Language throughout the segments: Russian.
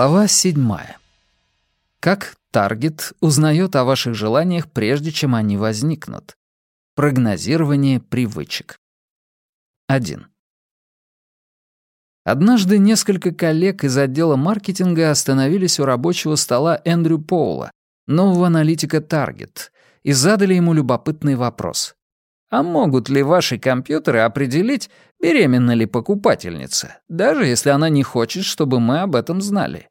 Глава седьмая. Как таргет узнает о ваших желаниях, прежде чем они возникнут? Прогнозирование привычек. 1. Однажды несколько коллег из отдела маркетинга остановились у рабочего стола Эндрю Поула, нового аналитика Target, и задали ему любопытный вопрос. А могут ли ваши компьютеры определить, беременна ли покупательница, даже если она не хочет, чтобы мы об этом знали?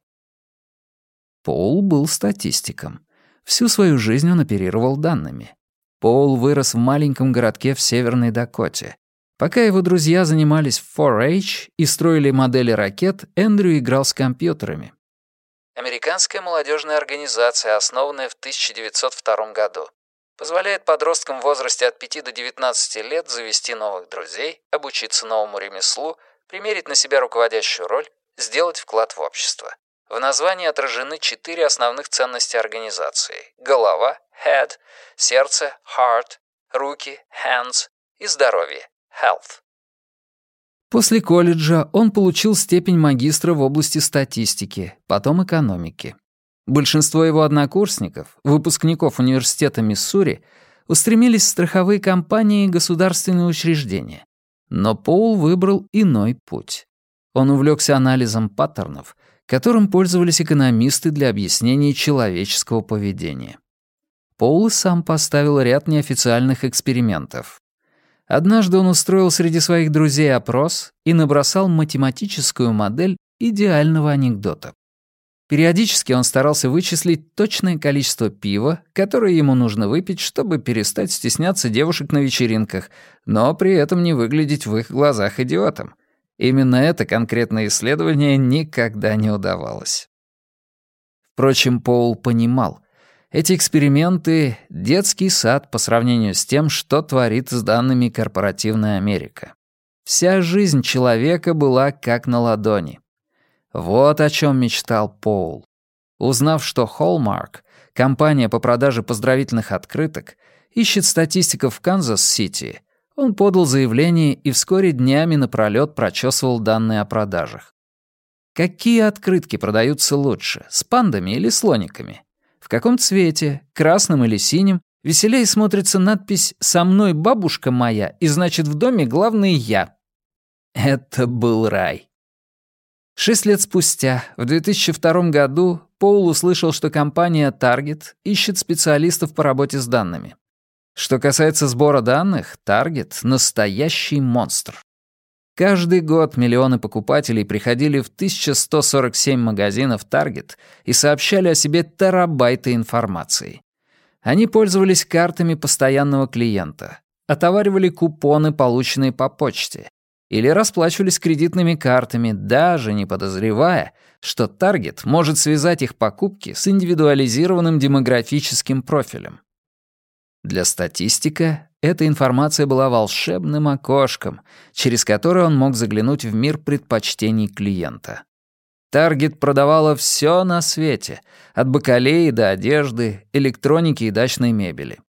Пол был статистиком. Всю свою жизнь он оперировал данными. Пол вырос в маленьком городке в Северной Дакоте. Пока его друзья занимались 4-H и строили модели ракет, Эндрю играл с компьютерами. Американская молодежная организация, основанная в 1902 году, позволяет подросткам в возрасте от 5 до 19 лет завести новых друзей, обучиться новому ремеслу, примерить на себя руководящую роль, сделать вклад в общество. В названии отражены четыре основных ценности организации. Голова – head, сердце – heart, руки – hands и здоровье – health. После колледжа он получил степень магистра в области статистики, потом экономики. Большинство его однокурсников, выпускников университета Миссури, устремились в страховые компании и государственные учреждения. Но Поул выбрал иной путь. Он увлекся анализом паттернов которым пользовались экономисты для объяснения человеческого поведения. Поул сам поставил ряд неофициальных экспериментов. Однажды он устроил среди своих друзей опрос и набросал математическую модель идеального анекдота. Периодически он старался вычислить точное количество пива, которое ему нужно выпить, чтобы перестать стесняться девушек на вечеринках, но при этом не выглядеть в их глазах идиотом — Именно это конкретное исследование никогда не удавалось. Впрочем, Пол понимал, эти эксперименты — детский сад по сравнению с тем, что творит с данными корпоративная Америка. Вся жизнь человека была как на ладони. Вот о чем мечтал Пол, Узнав, что Hallmark, компания по продаже поздравительных открыток, ищет статистиков в Канзас-Сити — он подал заявление и вскоре днями напролёт прочесывал данные о продажах. Какие открытки продаются лучше, с пандами или слониками? В каком цвете, красным или синим, веселее смотрится надпись «Со мной бабушка моя» и значит «В доме главный я». Это был рай. Шесть лет спустя, в 2002 году, Пол услышал, что компания Target ищет специалистов по работе с данными. Что касается сбора данных, Target — настоящий монстр. Каждый год миллионы покупателей приходили в 1147 магазинов Target и сообщали о себе терабайты информации. Они пользовались картами постоянного клиента, отоваривали купоны, полученные по почте, или расплачивались кредитными картами, даже не подозревая, что Target может связать их покупки с индивидуализированным демографическим профилем. Для статистика эта информация была волшебным окошком, через которое он мог заглянуть в мир предпочтений клиента. Таргет продавала все на свете, от бакалеи до одежды, электроники и дачной мебели.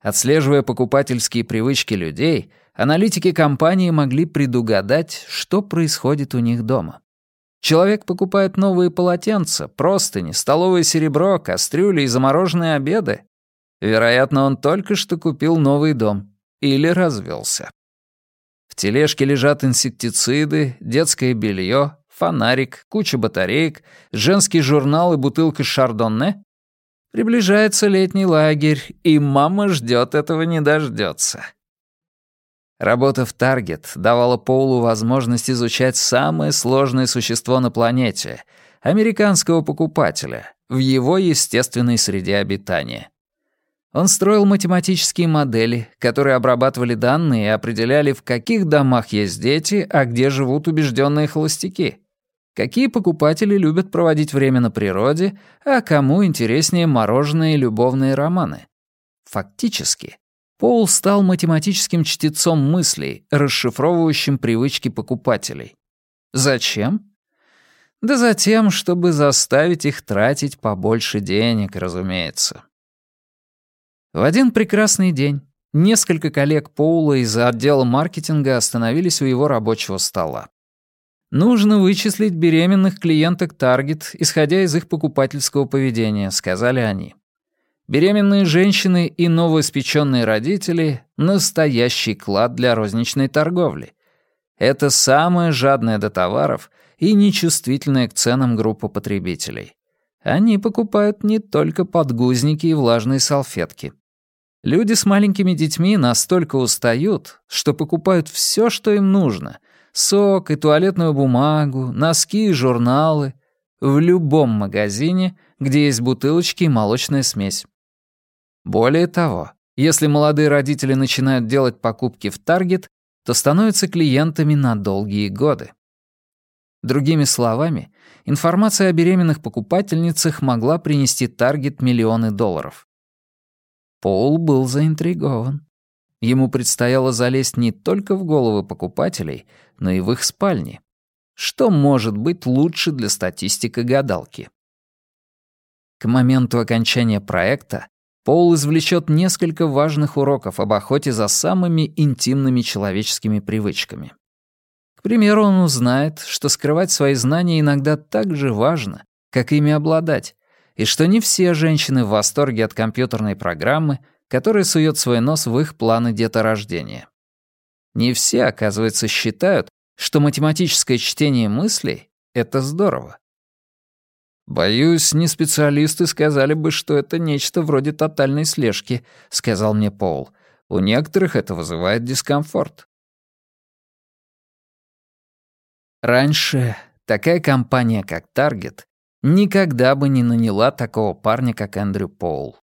Отслеживая покупательские привычки людей, аналитики компании могли предугадать, что происходит у них дома. Человек покупает новые полотенца, простыни, столовое серебро, кастрюли и замороженные обеды. Вероятно, он только что купил новый дом или развелся. В тележке лежат инсектициды, детское белье, фонарик, куча батареек, женский журнал и бутылка шардонне. Приближается летний лагерь, и мама ждет этого не дождется. Работа в Таргет давала Поулу возможность изучать самое сложное существо на планете — американского покупателя в его естественной среде обитания. Он строил математические модели, которые обрабатывали данные и определяли, в каких домах есть дети, а где живут убежденные холостяки. Какие покупатели любят проводить время на природе, а кому интереснее мороженое и любовные романы. Фактически, Пол стал математическим чтецом мыслей, расшифровывающим привычки покупателей. Зачем? Да затем, чтобы заставить их тратить побольше денег, разумеется. В один прекрасный день несколько коллег Поула из отдела маркетинга остановились у его рабочего стола. «Нужно вычислить беременных клиенток-таргет, исходя из их покупательского поведения», — сказали они. «Беременные женщины и новоиспеченные родители — настоящий клад для розничной торговли. Это самая жадная до товаров и нечувствительная к ценам группа потребителей. Они покупают не только подгузники и влажные салфетки». Люди с маленькими детьми настолько устают, что покупают все, что им нужно. Сок и туалетную бумагу, носки и журналы. В любом магазине, где есть бутылочки и молочная смесь. Более того, если молодые родители начинают делать покупки в Таргет, то становятся клиентами на долгие годы. Другими словами, информация о беременных покупательницах могла принести Таргет миллионы долларов. Пол был заинтригован. Ему предстояло залезть не только в головы покупателей, но и в их спальни. Что может быть лучше для статистика гадалки? К моменту окончания проекта Пол извлечет несколько важных уроков об охоте за самыми интимными человеческими привычками. К примеру, он узнает, что скрывать свои знания иногда так же важно, как ими обладать, и что не все женщины в восторге от компьютерной программы, которая сует свой нос в их планы деторождения. Не все, оказывается, считают, что математическое чтение мыслей — это здорово. «Боюсь, не специалисты сказали бы, что это нечто вроде тотальной слежки», — сказал мне Пол. «У некоторых это вызывает дискомфорт». Раньше такая компания, как Target, никогда бы не наняла такого парня, как Эндрю Пол.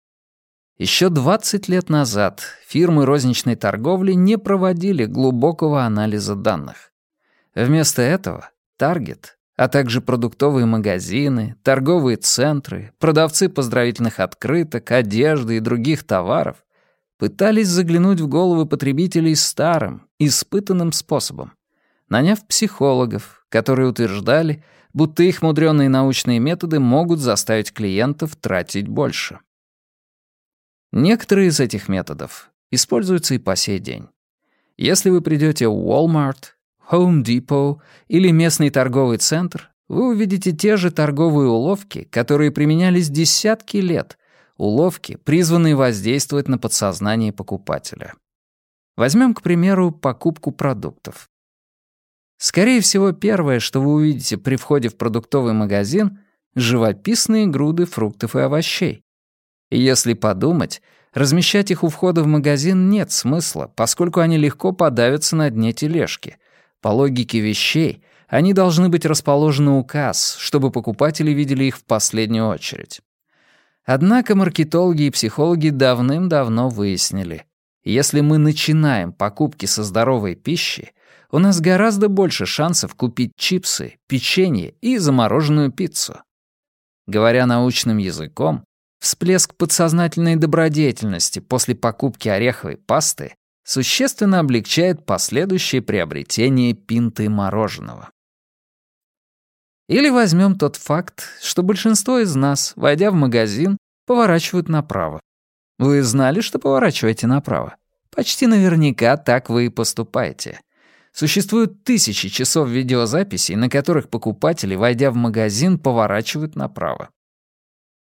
Еще 20 лет назад фирмы розничной торговли не проводили глубокого анализа данных. Вместо этого Таргет, а также продуктовые магазины, торговые центры, продавцы поздравительных открыток, одежды и других товаров пытались заглянуть в головы потребителей старым, испытанным способом, наняв психологов, которые утверждали — будто их мудреные научные методы могут заставить клиентов тратить больше. Некоторые из этих методов используются и по сей день. Если вы придете в Walmart, Home Depot или местный торговый центр, вы увидите те же торговые уловки, которые применялись десятки лет, уловки, призванные воздействовать на подсознание покупателя. Возьмем, к примеру, покупку продуктов. Скорее всего, первое, что вы увидите при входе в продуктовый магазин — живописные груды фруктов и овощей. И если подумать, размещать их у входа в магазин нет смысла, поскольку они легко подавятся на дне тележки. По логике вещей, они должны быть расположены у касс, чтобы покупатели видели их в последнюю очередь. Однако маркетологи и психологи давным-давно выяснили, если мы начинаем покупки со здоровой пищи, у нас гораздо больше шансов купить чипсы, печенье и замороженную пиццу. Говоря научным языком, всплеск подсознательной добродетельности после покупки ореховой пасты существенно облегчает последующее приобретение пинты мороженого. Или возьмем тот факт, что большинство из нас, войдя в магазин, поворачивают направо. Вы знали, что поворачиваете направо? Почти наверняка так вы и поступаете. Существуют тысячи часов видеозаписей, на которых покупатели, войдя в магазин, поворачивают направо.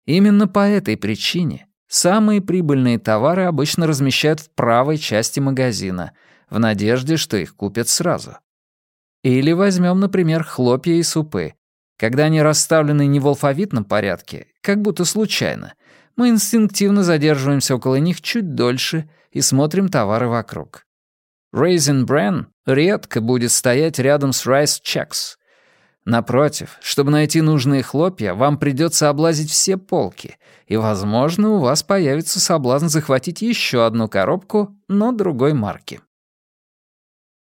Именно по этой причине самые прибыльные товары обычно размещают в правой части магазина, в надежде, что их купят сразу. Или возьмем, например, хлопья и супы. Когда они расставлены не в алфавитном порядке, как будто случайно, мы инстинктивно задерживаемся около них чуть дольше и смотрим товары вокруг. Рейзен Брен редко будет стоять рядом с Райс Чекс. Напротив, чтобы найти нужные хлопья, вам придется облазить все полки, и, возможно, у вас появится соблазн захватить еще одну коробку, но другой марки.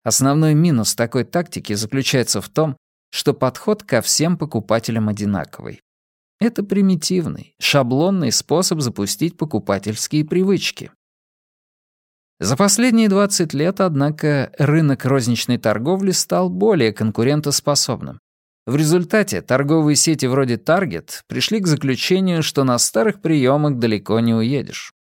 Основной минус такой тактики заключается в том, что подход ко всем покупателям одинаковый. Это примитивный, шаблонный способ запустить покупательские привычки. За последние 20 лет, однако, рынок розничной торговли стал более конкурентоспособным. В результате торговые сети вроде Target пришли к заключению, что на старых приемах далеко не уедешь.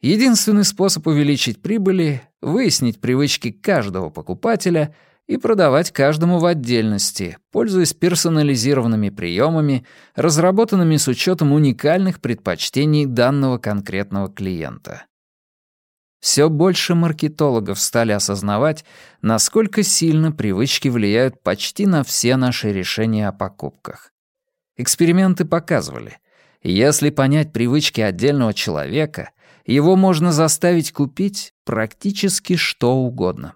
Единственный способ увеличить прибыли — выяснить привычки каждого покупателя и продавать каждому в отдельности, пользуясь персонализированными приемами, разработанными с учетом уникальных предпочтений данного конкретного клиента все больше маркетологов стали осознавать, насколько сильно привычки влияют почти на все наши решения о покупках. Эксперименты показывали, если понять привычки отдельного человека, его можно заставить купить практически что угодно.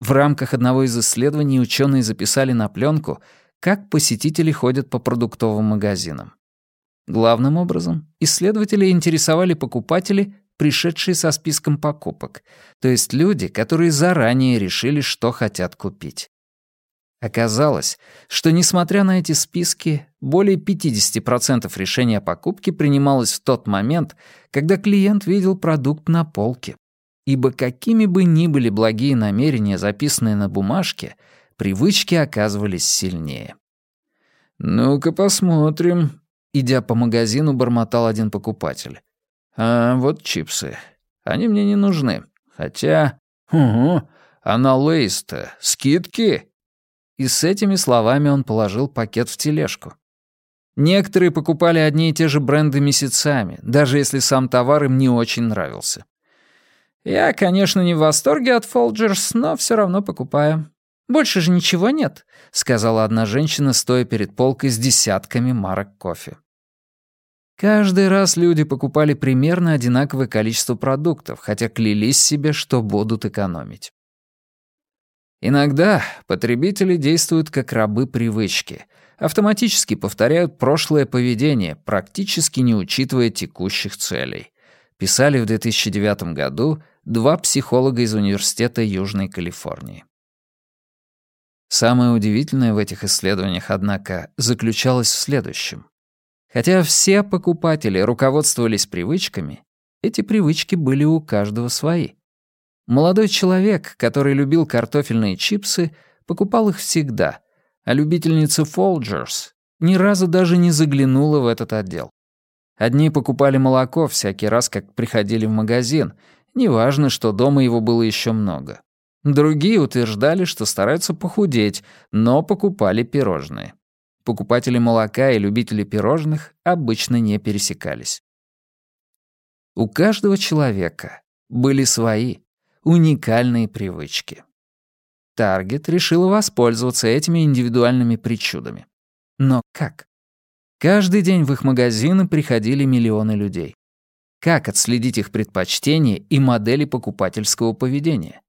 В рамках одного из исследований ученые записали на пленку, как посетители ходят по продуктовым магазинам. Главным образом исследователи интересовали покупателей, пришедшие со списком покупок, то есть люди, которые заранее решили, что хотят купить. Оказалось, что, несмотря на эти списки, более 50% решения о покупке принималось в тот момент, когда клиент видел продукт на полке. Ибо какими бы ни были благие намерения, записанные на бумажке, привычки оказывались сильнее. «Ну-ка посмотрим», — идя по магазину, бормотал один покупатель. А вот чипсы. Они мне не нужны. Хотя... Угу, а на Лейс-то скидки?» И с этими словами он положил пакет в тележку. Некоторые покупали одни и те же бренды месяцами, даже если сам товар им не очень нравился. Я, конечно, не в восторге от Folgers, но все равно покупаю. Больше же ничего нет, сказала одна женщина, стоя перед полкой с десятками марок кофе. Каждый раз люди покупали примерно одинаковое количество продуктов, хотя клялись себе, что будут экономить. Иногда потребители действуют как рабы привычки, автоматически повторяют прошлое поведение, практически не учитывая текущих целей. Писали в 2009 году два психолога из Университета Южной Калифорнии. Самое удивительное в этих исследованиях, однако, заключалось в следующем. Хотя все покупатели руководствовались привычками, эти привычки были у каждого свои. Молодой человек, который любил картофельные чипсы, покупал их всегда, а любительница Фолджерс ни разу даже не заглянула в этот отдел. Одни покупали молоко всякий раз, как приходили в магазин, неважно, что дома его было еще много. Другие утверждали, что стараются похудеть, но покупали пирожные покупатели молока и любители пирожных обычно не пересекались. У каждого человека были свои уникальные привычки. Таргет решила воспользоваться этими индивидуальными причудами. Но как? Каждый день в их магазины приходили миллионы людей. Как отследить их предпочтения и модели покупательского поведения?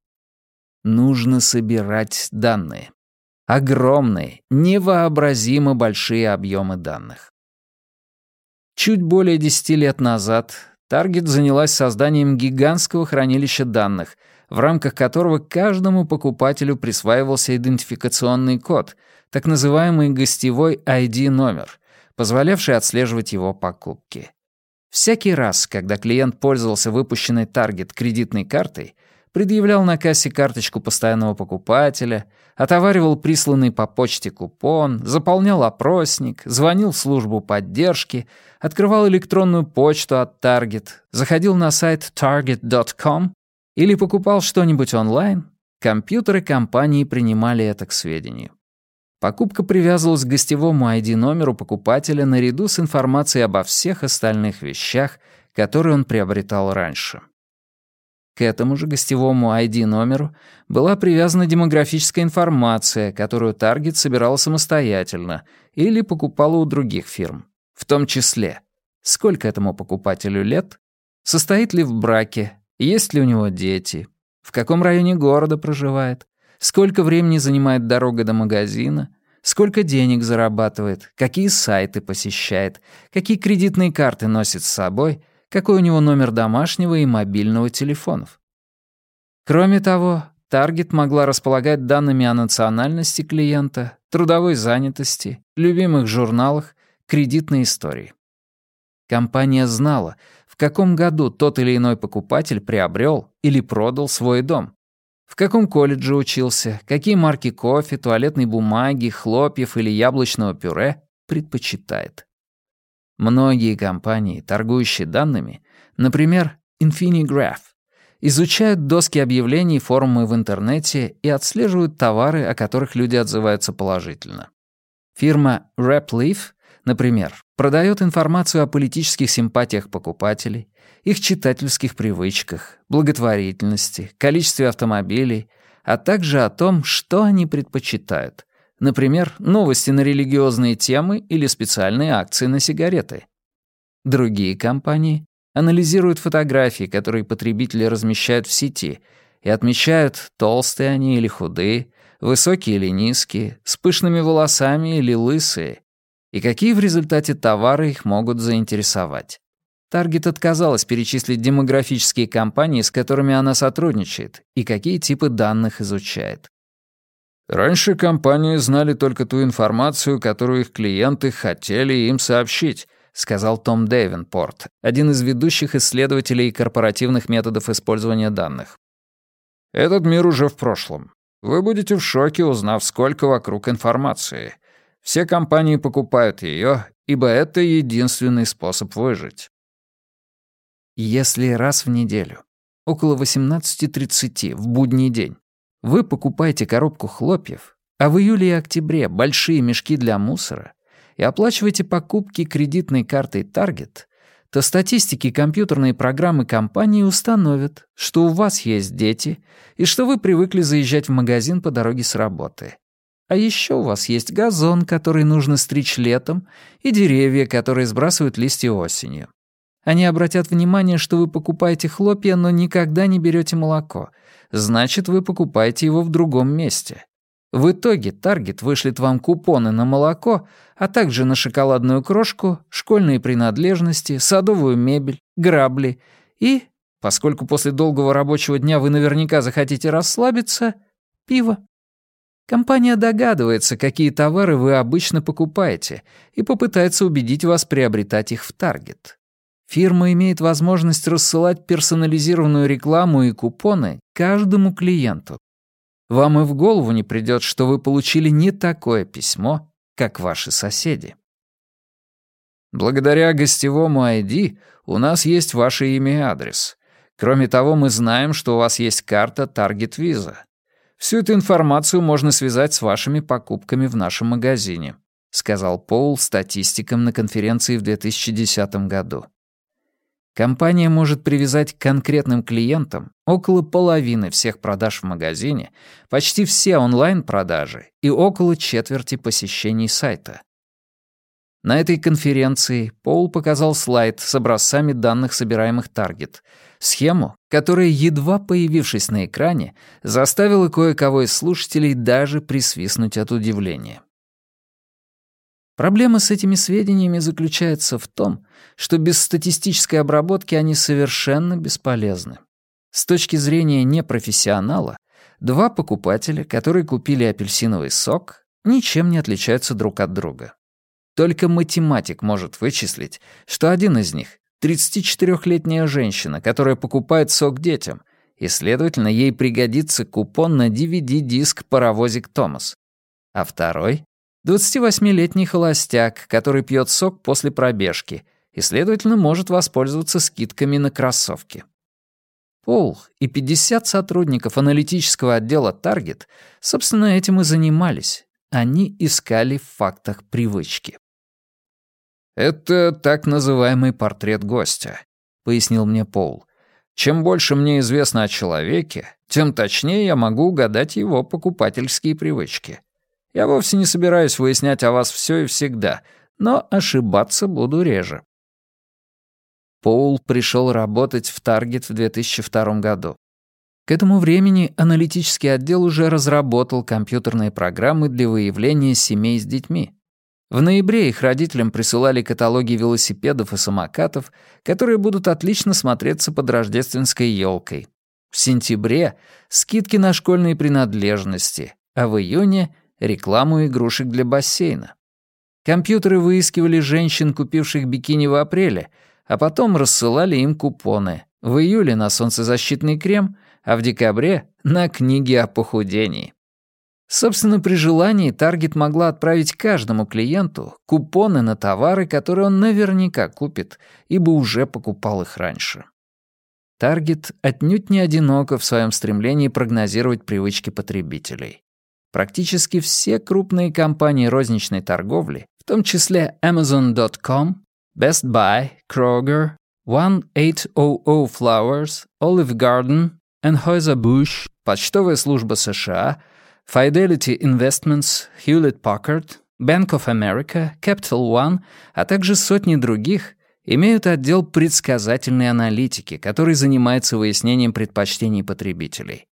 Нужно собирать данные. Огромные, невообразимо большие объемы данных. Чуть более 10 лет назад Target занялась созданием гигантского хранилища данных, в рамках которого каждому покупателю присваивался идентификационный код, так называемый гостевой ID-номер, позволявший отслеживать его покупки. Всякий раз, когда клиент пользовался выпущенной Target кредитной картой, предъявлял на кассе карточку постоянного покупателя, отоваривал присланный по почте купон, заполнял опросник, звонил в службу поддержки, открывал электронную почту от Target, заходил на сайт target.com или покупал что-нибудь онлайн, компьютеры компании принимали это к сведению. Покупка привязывалась к гостевому ID-номеру покупателя наряду с информацией обо всех остальных вещах, которые он приобретал раньше. К этому же гостевому ID-номеру была привязана демографическая информация, которую Target собирал самостоятельно или покупала у других фирм, в том числе сколько этому покупателю лет, состоит ли в браке, есть ли у него дети, в каком районе города проживает, сколько времени занимает дорога до магазина, сколько денег зарабатывает, какие сайты посещает, какие кредитные карты носит с собой какой у него номер домашнего и мобильного телефонов. Кроме того, Таргет могла располагать данными о национальности клиента, трудовой занятости, любимых журналах, кредитной истории. Компания знала, в каком году тот или иной покупатель приобрел или продал свой дом, в каком колледже учился, какие марки кофе, туалетной бумаги, хлопьев или яблочного пюре предпочитает. Многие компании, торгующие данными, например, InfiniGraph, изучают доски объявлений форумы в интернете и отслеживают товары, о которых люди отзываются положительно. Фирма RapLeaf, например, продает информацию о политических симпатиях покупателей, их читательских привычках, благотворительности, количестве автомобилей, а также о том, что они предпочитают Например, новости на религиозные темы или специальные акции на сигареты. Другие компании анализируют фотографии, которые потребители размещают в сети, и отмечают, толстые они или худые, высокие или низкие, с пышными волосами или лысые, и какие в результате товары их могут заинтересовать. Таргет отказалась перечислить демографические компании, с которыми она сотрудничает, и какие типы данных изучает. Раньше компании знали только ту информацию, которую их клиенты хотели им сообщить, сказал Том Дэвинпорт, один из ведущих исследователей корпоративных методов использования данных. Этот мир уже в прошлом. Вы будете в шоке, узнав, сколько вокруг информации. Все компании покупают ее, ибо это единственный способ выжить. Если раз в неделю, около 18.30 в будний день, вы покупаете коробку хлопьев, а в июле и октябре большие мешки для мусора и оплачиваете покупки кредитной картой Target, то статистики компьютерные программы компании установят, что у вас есть дети и что вы привыкли заезжать в магазин по дороге с работы. А еще у вас есть газон, который нужно стричь летом, и деревья, которые сбрасывают листья осенью. Они обратят внимание, что вы покупаете хлопья, но никогда не берете молоко — значит, вы покупаете его в другом месте. В итоге Таргет вышлет вам купоны на молоко, а также на шоколадную крошку, школьные принадлежности, садовую мебель, грабли и, поскольку после долгого рабочего дня вы наверняка захотите расслабиться, пиво. Компания догадывается, какие товары вы обычно покупаете, и попытается убедить вас приобретать их в Таргет. Фирма имеет возможность рассылать персонализированную рекламу и купоны каждому клиенту. Вам и в голову не придет, что вы получили не такое письмо, как ваши соседи. Благодаря гостевому ID у нас есть ваше имя и адрес. Кроме того, мы знаем, что у вас есть карта Target Visa. Всю эту информацию можно связать с вашими покупками в нашем магазине», сказал Пол статистикам на конференции в 2010 году. Компания может привязать к конкретным клиентам около половины всех продаж в магазине, почти все онлайн-продажи и около четверти посещений сайта. На этой конференции Пол показал слайд с образцами данных, собираемых Target, схему, которая, едва появившись на экране, заставила кое-кого из слушателей даже присвистнуть от удивления. Проблема с этими сведениями заключается в том, что без статистической обработки они совершенно бесполезны. С точки зрения непрофессионала, два покупателя, которые купили апельсиновый сок, ничем не отличаются друг от друга. Только математик может вычислить, что один из них — 34-летняя женщина, которая покупает сок детям, и, следовательно, ей пригодится купон на DVD-диск «Паровозик Томас». А второй 28-летний холостяк, который пьет сок после пробежки и, следовательно, может воспользоваться скидками на кроссовки. Пол и 50 сотрудников аналитического отдела Target, собственно, этим и занимались. Они искали в фактах привычки. «Это так называемый портрет гостя», — пояснил мне Пол. «Чем больше мне известно о человеке, тем точнее я могу угадать его покупательские привычки». Я вовсе не собираюсь выяснять о вас все и всегда, но ошибаться буду реже. Поул пришел работать в Таргет в 2002 году. К этому времени аналитический отдел уже разработал компьютерные программы для выявления семей с детьми. В ноябре их родителям присылали каталоги велосипедов и самокатов, которые будут отлично смотреться под рождественской елкой. В сентябре — скидки на школьные принадлежности, а в июне рекламу игрушек для бассейна. Компьютеры выискивали женщин, купивших бикини в апреле, а потом рассылали им купоны. В июле на солнцезащитный крем, а в декабре — на книги о похудении. Собственно, при желании Таргет могла отправить каждому клиенту купоны на товары, которые он наверняка купит, ибо уже покупал их раньше. Таргет отнюдь не одиноко в своем стремлении прогнозировать привычки потребителей. Практически все крупные компании розничной торговли, в том числе Amazon.com, Best Buy, Kroger, 1800 Flowers, Olive Garden, Anheuser-Busch, Почтовая служба США, Fidelity Investments, Hewlett-Packard, Bank of America, Capital One, а также сотни других имеют отдел предсказательной аналитики, который занимается выяснением предпочтений потребителей.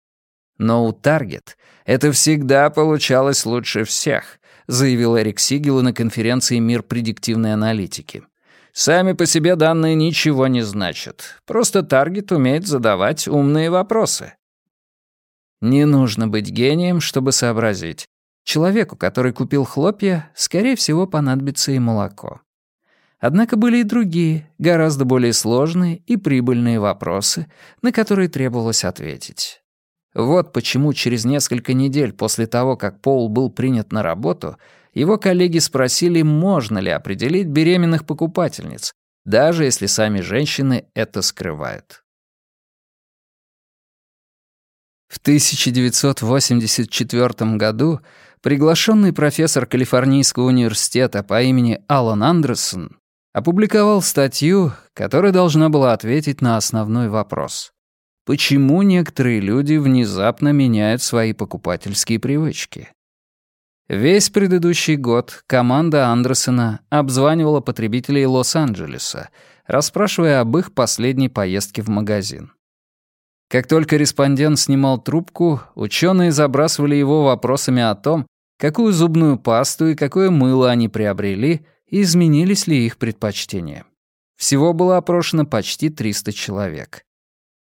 Но у «Таргет» это всегда получалось лучше всех, заявил Эрик Сигела на конференции «Мир предиктивной аналитики». Сами по себе данные ничего не значат. Просто «Таргет» умеет задавать умные вопросы. Не нужно быть гением, чтобы сообразить. Человеку, который купил хлопья, скорее всего, понадобится и молоко. Однако были и другие, гораздо более сложные и прибыльные вопросы, на которые требовалось ответить. Вот почему через несколько недель после того, как Пол был принят на работу, его коллеги спросили, можно ли определить беременных покупательниц, даже если сами женщины это скрывают. В 1984 году приглашенный профессор Калифорнийского университета по имени Алан Андерсон опубликовал статью, которая должна была ответить на основной вопрос почему некоторые люди внезапно меняют свои покупательские привычки. Весь предыдущий год команда Андерсона обзванивала потребителей Лос-Анджелеса, расспрашивая об их последней поездке в магазин. Как только респондент снимал трубку, ученые забрасывали его вопросами о том, какую зубную пасту и какое мыло они приобрели, и изменились ли их предпочтения. Всего было опрошено почти 300 человек.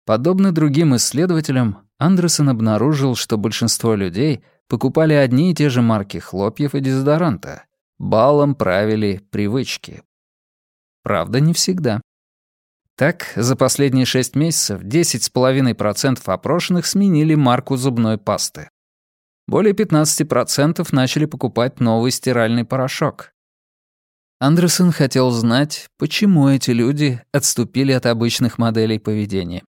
Подобно другим исследователям, Андерсон обнаружил, что большинство людей покупали одни и те же марки хлопьев и дезодоранта. Балом правили привычки. Правда, не всегда. Так, за последние 6 месяцев 10,5% опрошенных сменили марку зубной пасты. Более 15% начали покупать новый стиральный порошок. Андерсон хотел знать, почему эти люди отступили от обычных моделей поведения.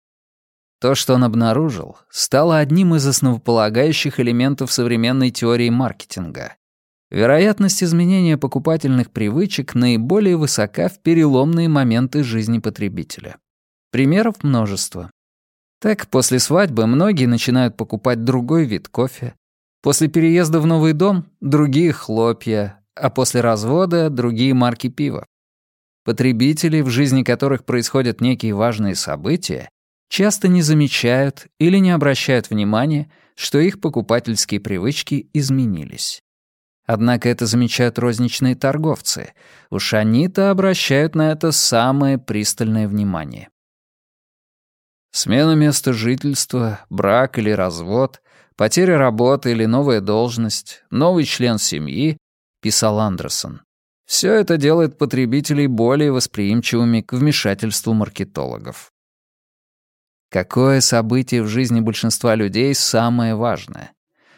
То, что он обнаружил, стало одним из основополагающих элементов современной теории маркетинга. Вероятность изменения покупательных привычек наиболее высока в переломные моменты жизни потребителя. Примеров множество. Так, после свадьбы многие начинают покупать другой вид кофе, после переезда в новый дом — другие хлопья, а после развода — другие марки пива. Потребители, в жизни которых происходят некие важные события, часто не замечают или не обращают внимания, что их покупательские привычки изменились. Однако это замечают розничные торговцы. Уж они-то обращают на это самое пристальное внимание. Смена места жительства, брак или развод, потеря работы или новая должность, новый член семьи, писал Андерсон. Все это делает потребителей более восприимчивыми к вмешательству маркетологов. Какое событие в жизни большинства людей самое важное?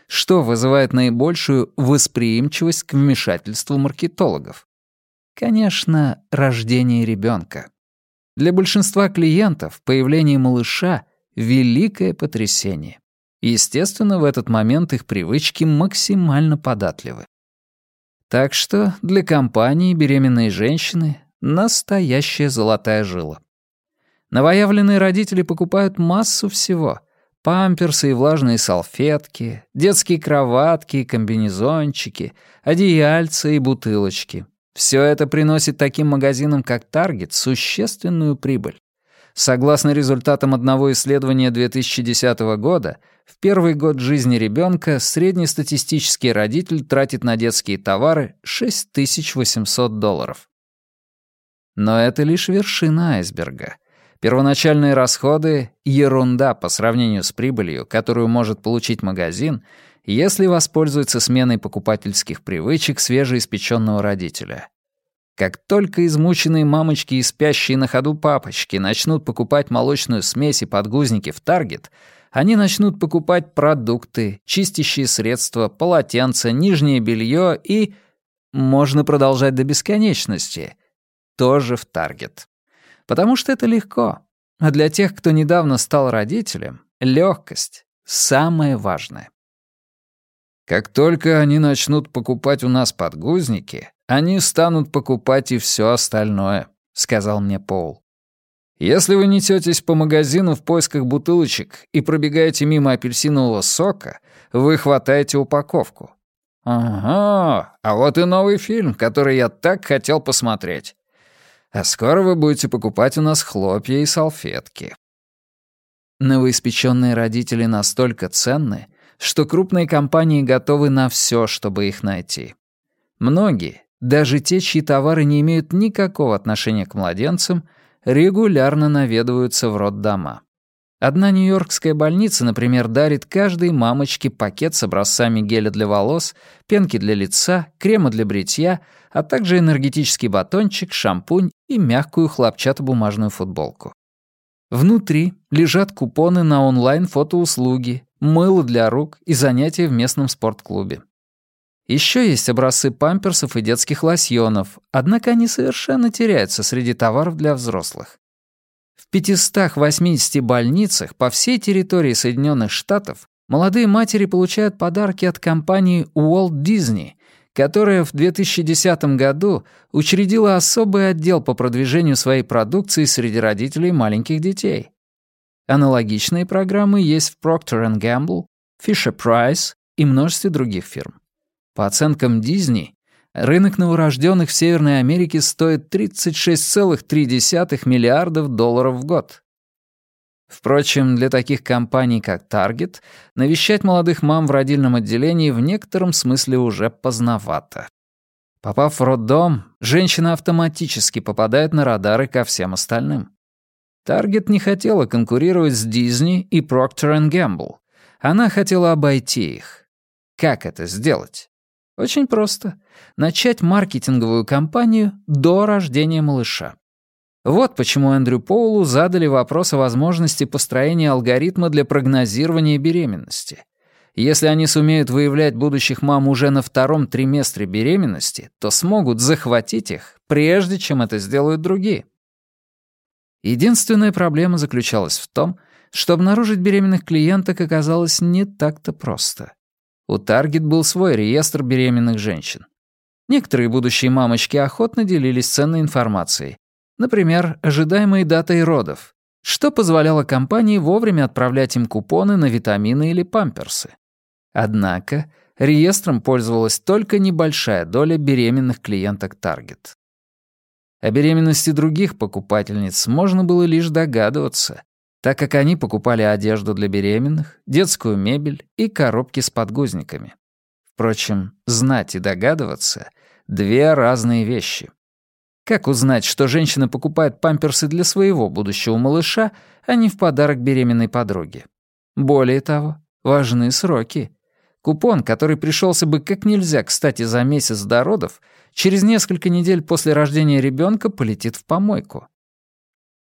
Что вызывает наибольшую восприимчивость к вмешательству маркетологов? Конечно, рождение ребенка. Для большинства клиентов появление малыша — великое потрясение. Естественно, в этот момент их привычки максимально податливы. Так что для компании беременные женщины — настоящая золотая жила. Новоявленные родители покупают массу всего. Памперсы и влажные салфетки, детские кроватки и комбинезончики, одеяльца и бутылочки. Все это приносит таким магазинам, как Target, существенную прибыль. Согласно результатам одного исследования 2010 года, в первый год жизни ребенка среднестатистический родитель тратит на детские товары 6800 долларов. Но это лишь вершина айсберга — Первоначальные расходы — ерунда по сравнению с прибылью, которую может получить магазин, если воспользуется сменой покупательских привычек свежеиспеченного родителя. Как только измученные мамочки и спящие на ходу папочки начнут покупать молочную смесь и подгузники в Таргет, они начнут покупать продукты, чистящие средства, полотенца, нижнее белье и... Можно продолжать до бесконечности. Тоже в Таргет. Потому что это легко. А для тех, кто недавно стал родителем, легкость — самое важное. Как только они начнут покупать у нас подгузники, они станут покупать и все остальное, — сказал мне Пол. Если вы несетесь по магазину в поисках бутылочек и пробегаете мимо апельсинового сока, вы хватаете упаковку. «Ага, а вот и новый фильм, который я так хотел посмотреть. А скоро вы будете покупать у нас хлопья и салфетки. Новоиспеченные родители настолько ценны, что крупные компании готовы на все, чтобы их найти. Многие, даже те, чьи товары не имеют никакого отношения к младенцам, регулярно наведываются в роддома. Одна нью-йоркская больница, например, дарит каждой мамочке пакет с образцами геля для волос, пенки для лица, крема для бритья, а также энергетический батончик, шампунь и мягкую хлопчатобумажную футболку. Внутри лежат купоны на онлайн-фотоуслуги, мыло для рук и занятия в местном спортклубе. Еще есть образцы памперсов и детских лосьонов, однако они совершенно теряются среди товаров для взрослых. В 580 больницах по всей территории Соединенных Штатов молодые матери получают подарки от компании Walt Disney, которая в 2010 году учредила особый отдел по продвижению своей продукции среди родителей маленьких детей. Аналогичные программы есть в Procter Gamble, Fisher Price и множестве других фирм. По оценкам Disney, Рынок новорожденных в Северной Америке стоит 36,3 миллиардов долларов в год. Впрочем, для таких компаний, как Target, навещать молодых мам в родильном отделении в некотором смысле уже поздновато. Попав в роддом, женщина автоматически попадает на радары ко всем остальным. Таргет не хотела конкурировать с Disney и Procter Gamble. Она хотела обойти их. Как это сделать? Очень просто. Начать маркетинговую кампанию до рождения малыша. Вот почему Эндрю Поулу задали вопрос о возможности построения алгоритма для прогнозирования беременности. Если они сумеют выявлять будущих мам уже на втором триместре беременности, то смогут захватить их, прежде чем это сделают другие. Единственная проблема заключалась в том, что обнаружить беременных клиенток оказалось не так-то просто. У Таргет был свой реестр беременных женщин. Некоторые будущие мамочки охотно делились ценной информацией. Например, ожидаемой датой родов, что позволяло компании вовремя отправлять им купоны на витамины или памперсы. Однако реестром пользовалась только небольшая доля беременных клиенток Таргет. О беременности других покупательниц можно было лишь догадываться, так как они покупали одежду для беременных, детскую мебель и коробки с подгузниками. Впрочем, знать и догадываться — две разные вещи. Как узнать, что женщина покупает памперсы для своего будущего малыша, а не в подарок беременной подруге? Более того, важны сроки. Купон, который пришелся бы как нельзя кстати за месяц до родов, через несколько недель после рождения ребенка полетит в помойку.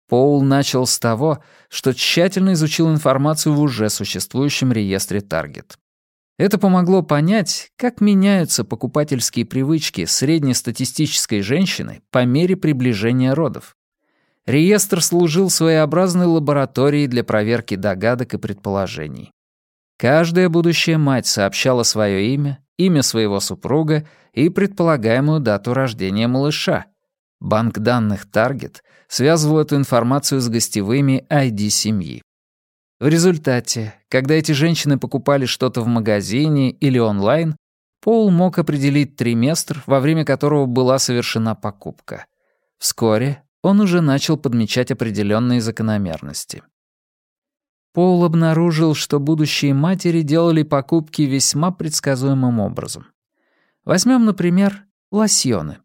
Поул начал с того, что тщательно изучил информацию в уже существующем реестре Target. Это помогло понять, как меняются покупательские привычки среднестатистической женщины по мере приближения родов. Реестр служил своеобразной лабораторией для проверки догадок и предположений. Каждая будущая мать сообщала свое имя, имя своего супруга и предполагаемую дату рождения малыша — Банк данных Target связывал эту информацию с гостевыми ID семьи. В результате, когда эти женщины покупали что-то в магазине или онлайн, Пол мог определить триместр, во время которого была совершена покупка. Вскоре он уже начал подмечать определенные закономерности. Пол обнаружил, что будущие матери делали покупки весьма предсказуемым образом. Возьмем, например, лосьоны.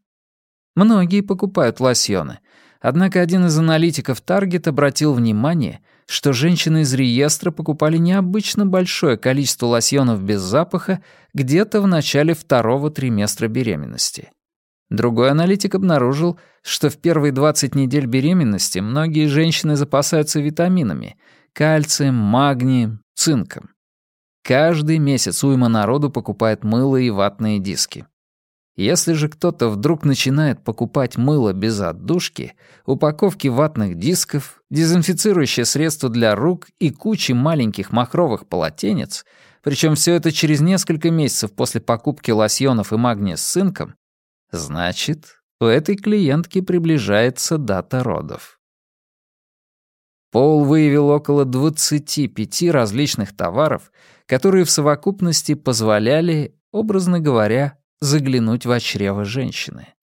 Многие покупают лосьоны. Однако один из аналитиков Target обратил внимание, что женщины из реестра покупали необычно большое количество лосьонов без запаха где-то в начале второго триместра беременности. Другой аналитик обнаружил, что в первые 20 недель беременности многие женщины запасаются витаминами — кальцием, магнием, цинком. Каждый месяц уйма народу покупает мыло и ватные диски. Если же кто-то вдруг начинает покупать мыло без отдушки, упаковки ватных дисков, дезинфицирующее средство для рук и кучи маленьких махровых полотенец, причем все это через несколько месяцев после покупки лосьонов и магния с цинком, значит, у этой клиентки приближается дата родов. Пол выявил около 25 различных товаров, которые в совокупности позволяли, образно говоря, заглянуть в чрево женщины.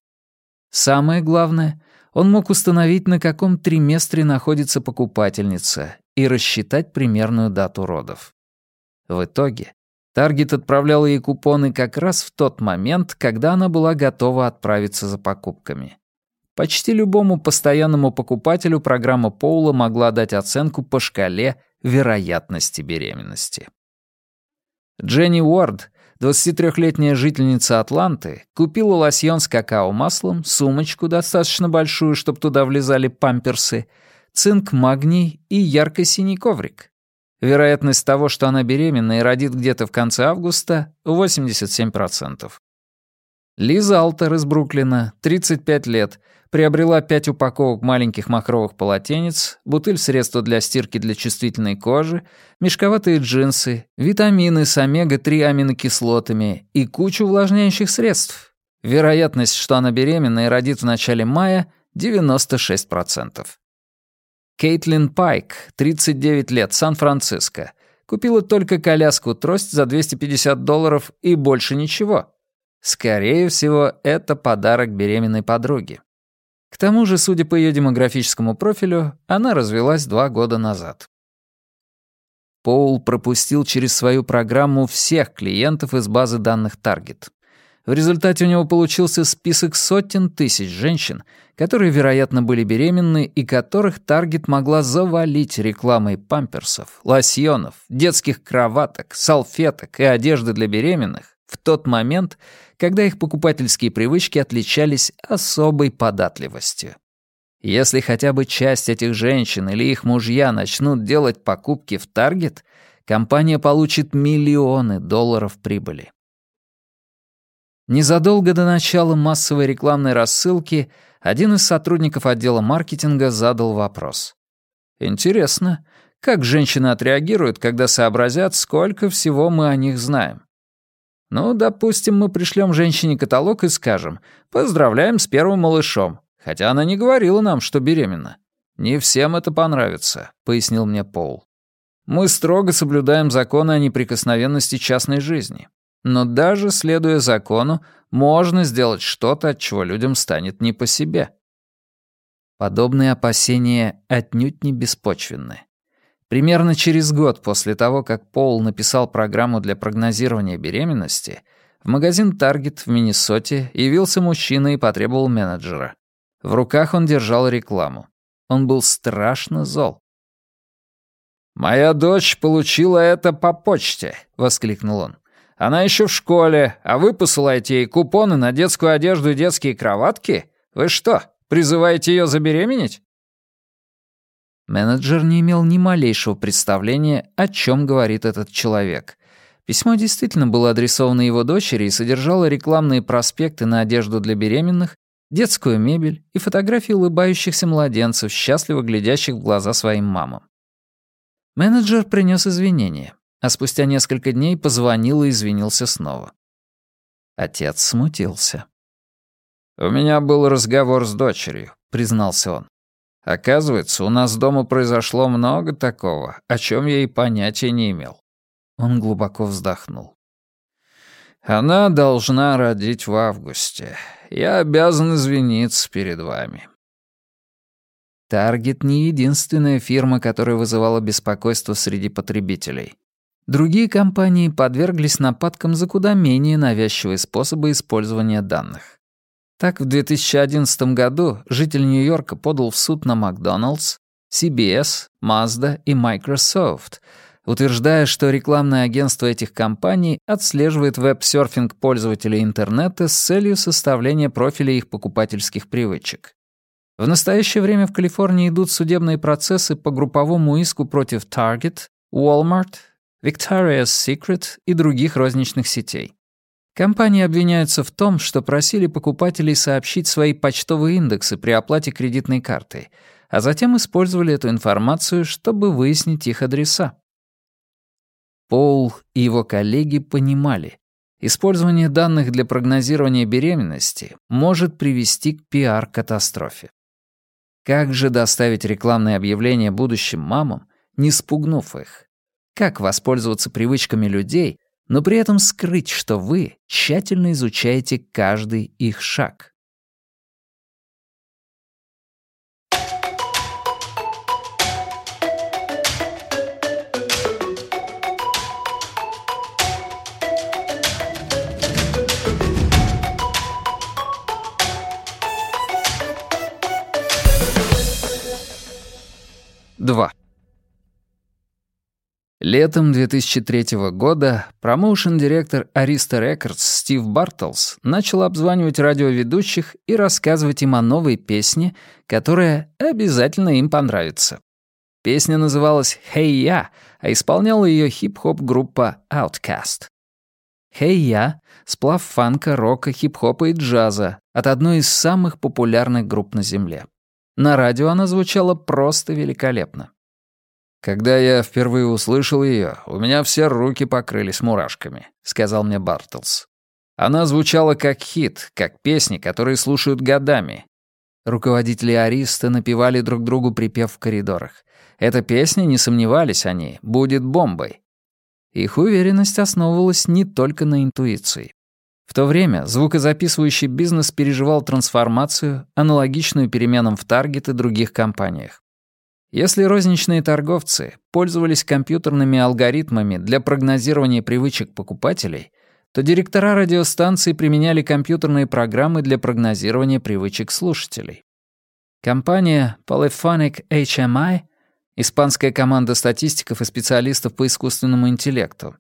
Самое главное, он мог установить, на каком триместре находится покупательница и рассчитать примерную дату родов. В итоге Таргет отправлял ей купоны как раз в тот момент, когда она была готова отправиться за покупками. Почти любому постоянному покупателю программа Поула могла дать оценку по шкале вероятности беременности. Дженни Уорд 23-летняя жительница Атланты купила лосьон с какао-маслом, сумочку достаточно большую, чтобы туда влезали памперсы, цинк-магний и ярко-синий коврик. Вероятность того, что она беременна и родит где-то в конце августа, 87%. Лиза Алтер из Бруклина, 35 лет, приобрела пять упаковок маленьких махровых полотенец, бутыль средства для стирки для чувствительной кожи, мешковатые джинсы, витамины с омега-3 аминокислотами и кучу увлажняющих средств. Вероятность, что она беременна и родит в начале мая, 96%. Кейтлин Пайк, 39 лет, Сан-Франциско. Купила только коляску-трость за 250 долларов и больше ничего. Скорее всего, это подарок беременной подруге. К тому же, судя по ее демографическому профилю, она развелась два года назад. Поул пропустил через свою программу всех клиентов из базы данных Target. В результате у него получился список сотен тысяч женщин, которые, вероятно, были беременны и которых Таргет могла завалить рекламой памперсов, лосьонов, детских кроваток, салфеток и одежды для беременных в тот момент, когда их покупательские привычки отличались особой податливостью. Если хотя бы часть этих женщин или их мужья начнут делать покупки в Таргет, компания получит миллионы долларов прибыли. Незадолго до начала массовой рекламной рассылки один из сотрудников отдела маркетинга задал вопрос. «Интересно, как женщины отреагируют, когда сообразят, сколько всего мы о них знаем?» Ну, допустим, мы пришлем женщине каталог и скажем «Поздравляем с первым малышом», хотя она не говорила нам, что беременна. «Не всем это понравится», — пояснил мне Пол. «Мы строго соблюдаем законы о неприкосновенности частной жизни. Но даже следуя закону, можно сделать что-то, от чего людям станет не по себе». Подобные опасения отнюдь не беспочвенны. Примерно через год после того, как Пол написал программу для прогнозирования беременности, в магазин Target в Миннесоте явился мужчина и потребовал менеджера. В руках он держал рекламу. Он был страшно зол. «Моя дочь получила это по почте», — воскликнул он. «Она еще в школе, а вы посылаете ей купоны на детскую одежду и детские кроватки? Вы что, призываете ее забеременеть?» Менеджер не имел ни малейшего представления, о чем говорит этот человек. Письмо действительно было адресовано его дочери и содержало рекламные проспекты на одежду для беременных, детскую мебель и фотографии улыбающихся младенцев, счастливо глядящих в глаза своим мамам. Менеджер принес извинения, а спустя несколько дней позвонил и извинился снова. Отец смутился. «У меня был разговор с дочерью», — признался он. Оказывается, у нас дома произошло много такого, о чем я и понятия не имел. Он глубоко вздохнул. Она должна родить в августе. Я обязан извиниться перед вами. Таргет не единственная фирма, которая вызывала беспокойство среди потребителей. Другие компании подверглись нападкам за куда менее навязчивые способы использования данных. Так, в 2011 году житель Нью-Йорка подал в суд на Макдоналдс, CBS, Mazda и Microsoft, утверждая, что рекламное агентство этих компаний отслеживает веб-серфинг пользователей интернета с целью составления профиля их покупательских привычек. В настоящее время в Калифорнии идут судебные процессы по групповому иску против Target, Walmart, Victoria's Secret и других розничных сетей. Компании обвиняются в том, что просили покупателей сообщить свои почтовые индексы при оплате кредитной картой, а затем использовали эту информацию, чтобы выяснить их адреса. Пол и его коллеги понимали, использование данных для прогнозирования беременности может привести к пиар-катастрофе. Как же доставить рекламные объявления будущим мамам, не спугнув их? Как воспользоваться привычками людей — но при этом скрыть, что вы тщательно изучаете каждый их шаг. Два. Летом 2003 года промоушен-директор Ариста Рекордс Стив Бартлс начал обзванивать радиоведущих и рассказывать им о новой песне, которая обязательно им понравится. Песня называлась hey Ya», а исполняла ее хип-хоп-группа Outcast. Hey Ya» — сплав фанка, рока, хип-хопа и джаза от одной из самых популярных групп на Земле. На радио она звучала просто великолепно. «Когда я впервые услышал ее, у меня все руки покрылись мурашками», — сказал мне Бартлс. Она звучала как хит, как песни, которые слушают годами. Руководители Ариста напевали друг другу припев в коридорах. Эта песня, не сомневались они, будет бомбой. Их уверенность основывалась не только на интуиции. В то время звукозаписывающий бизнес переживал трансформацию, аналогичную переменам в Таргет и других компаниях. Если розничные торговцы пользовались компьютерными алгоритмами для прогнозирования привычек покупателей, то директора радиостанций применяли компьютерные программы для прогнозирования привычек слушателей. Компания Polyphonic HMI, испанская команда статистиков и специалистов по искусственному интеллекту,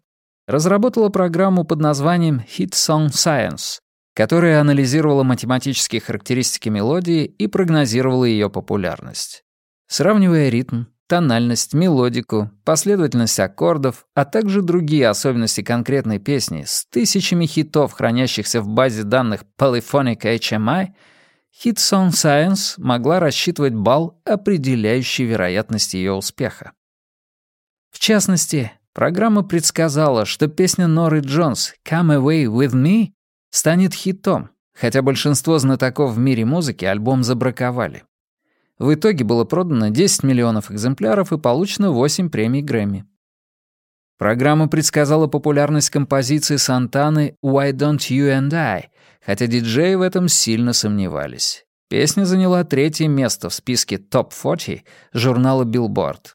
разработала программу под названием Hit Song Science, которая анализировала математические характеристики мелодии и прогнозировала ее популярность. Сравнивая ритм, тональность, мелодику, последовательность аккордов, а также другие особенности конкретной песни с тысячами хитов, хранящихся в базе данных Polyphonic HMI, Hit Song Science могла рассчитывать балл, определяющий вероятность ее успеха. В частности, программа предсказала, что песня Норы Джонс «Come Away With Me» станет хитом, хотя большинство знатоков в мире музыки альбом забраковали. В итоге было продано 10 миллионов экземпляров и получено 8 премий Грэмми. Программа предсказала популярность композиции Сантаны «Why Don't You and I», хотя диджеи в этом сильно сомневались. Песня заняла третье место в списке топ-40 журнала Billboard.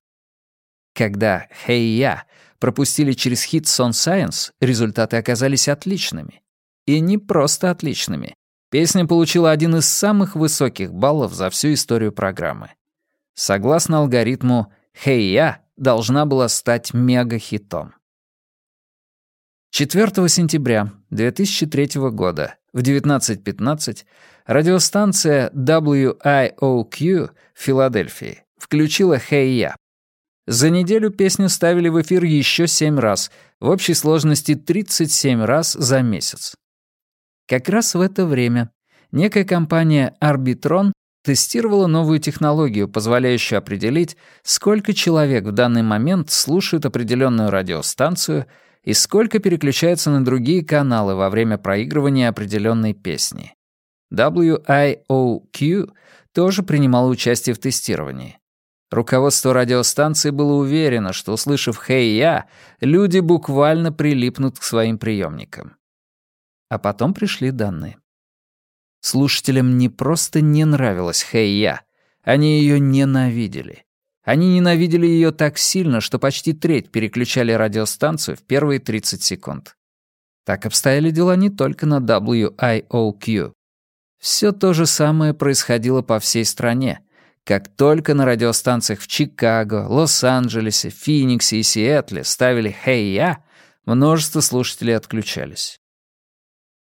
Когда «Hey Я» пропустили через хит «Сон Science, результаты оказались отличными. И не просто отличными, Песня получила один из самых высоких баллов за всю историю программы. Согласно алгоритму, «Хей, я» должна была стать мегахитом. 4 сентября 2003 года в 19.15 радиостанция WIOQ в Филадельфии включила «Хей, я». За неделю песню ставили в эфир еще 7 раз, в общей сложности 37 раз за месяц. Как раз в это время некая компания Arbitron тестировала новую технологию, позволяющую определить, сколько человек в данный момент слушают определенную радиостанцию и сколько переключается на другие каналы во время проигрывания определенной песни. WIOQ тоже принимала участие в тестировании. Руководство радиостанции было уверено, что, услышав «Хей, hey, я», люди буквально прилипнут к своим приемникам. А потом пришли данные. Слушателям не просто не нравилась Хэйя, они ее ненавидели. Они ненавидели ее так сильно, что почти треть переключали радиостанцию в первые 30 секунд. Так обстояли дела не только на WIOQ. Все то же самое происходило по всей стране, как только на радиостанциях в Чикаго, Лос-Анджелесе, Финиксе и Сиэтле ставили «Хей, я», множество слушателей отключались.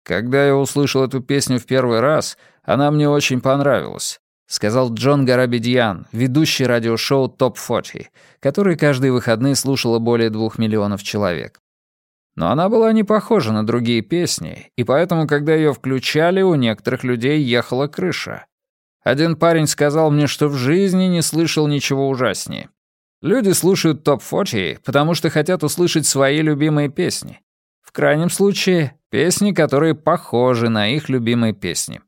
Когда я услышал эту песню в первый раз, она мне очень понравилась. — сказал Джон Гарабедьян, ведущий радиошоу «Топ-40», который каждые выходные слушало более двух миллионов человек. Но она была не похожа на другие песни, и поэтому, когда ее включали, у некоторых людей ехала крыша. Один парень сказал мне, что в жизни не слышал ничего ужаснее. Люди слушают «Топ-40», потому что хотят услышать свои любимые песни. В крайнем случае, песни, которые похожи на их любимые песни.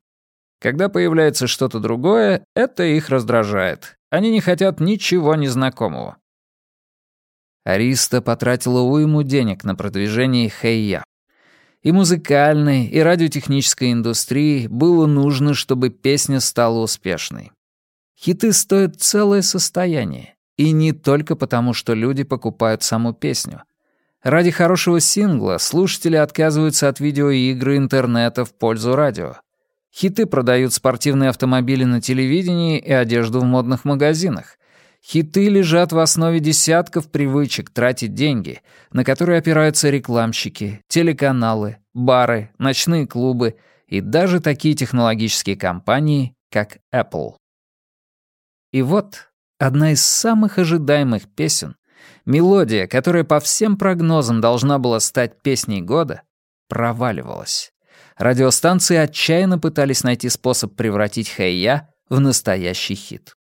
Когда появляется что-то другое, это их раздражает. Они не хотят ничего незнакомого. Ариста потратила уйму денег на продвижение Хэйя. И музыкальной, и радиотехнической индустрии было нужно, чтобы песня стала успешной. Хиты стоят целое состояние. И не только потому, что люди покупают саму песню, Ради хорошего сингла слушатели отказываются от видеоигры и интернета в пользу радио. Хиты продают спортивные автомобили на телевидении и одежду в модных магазинах. Хиты лежат в основе десятков привычек тратить деньги, на которые опираются рекламщики, телеканалы, бары, ночные клубы и даже такие технологические компании, как Apple. И вот одна из самых ожидаемых песен Мелодия, которая по всем прогнозам должна была стать песней года, проваливалась. Радиостанции отчаянно пытались найти способ превратить «Хэйя» в настоящий хит.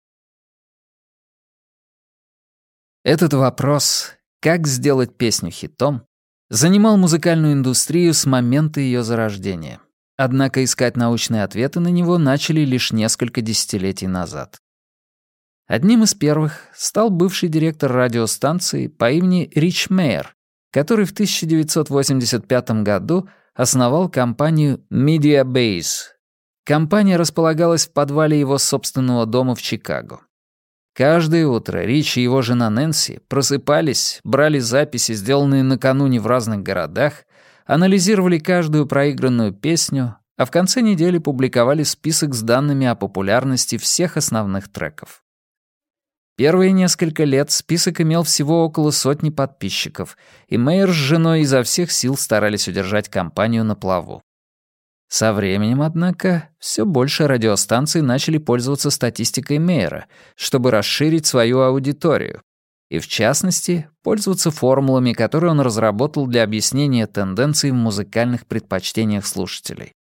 Этот вопрос, как сделать песню хитом, занимал музыкальную индустрию с момента ее зарождения. Однако искать научные ответы на него начали лишь несколько десятилетий назад. Одним из первых стал бывший директор радиостанции по имени Рич Мейер, который в 1985 году основал компанию MediaBase. Компания располагалась в подвале его собственного дома в Чикаго. Каждое утро Рич и его жена Нэнси просыпались, брали записи, сделанные накануне в разных городах, анализировали каждую проигранную песню, а в конце недели публиковали список с данными о популярности всех основных треков. Первые несколько лет список имел всего около сотни подписчиков, и Мейер с женой изо всех сил старались удержать компанию на плаву. Со временем, однако, все больше радиостанций начали пользоваться статистикой Мейера, чтобы расширить свою аудиторию, и, в частности, пользоваться формулами, которые он разработал для объяснения тенденций в музыкальных предпочтениях слушателей.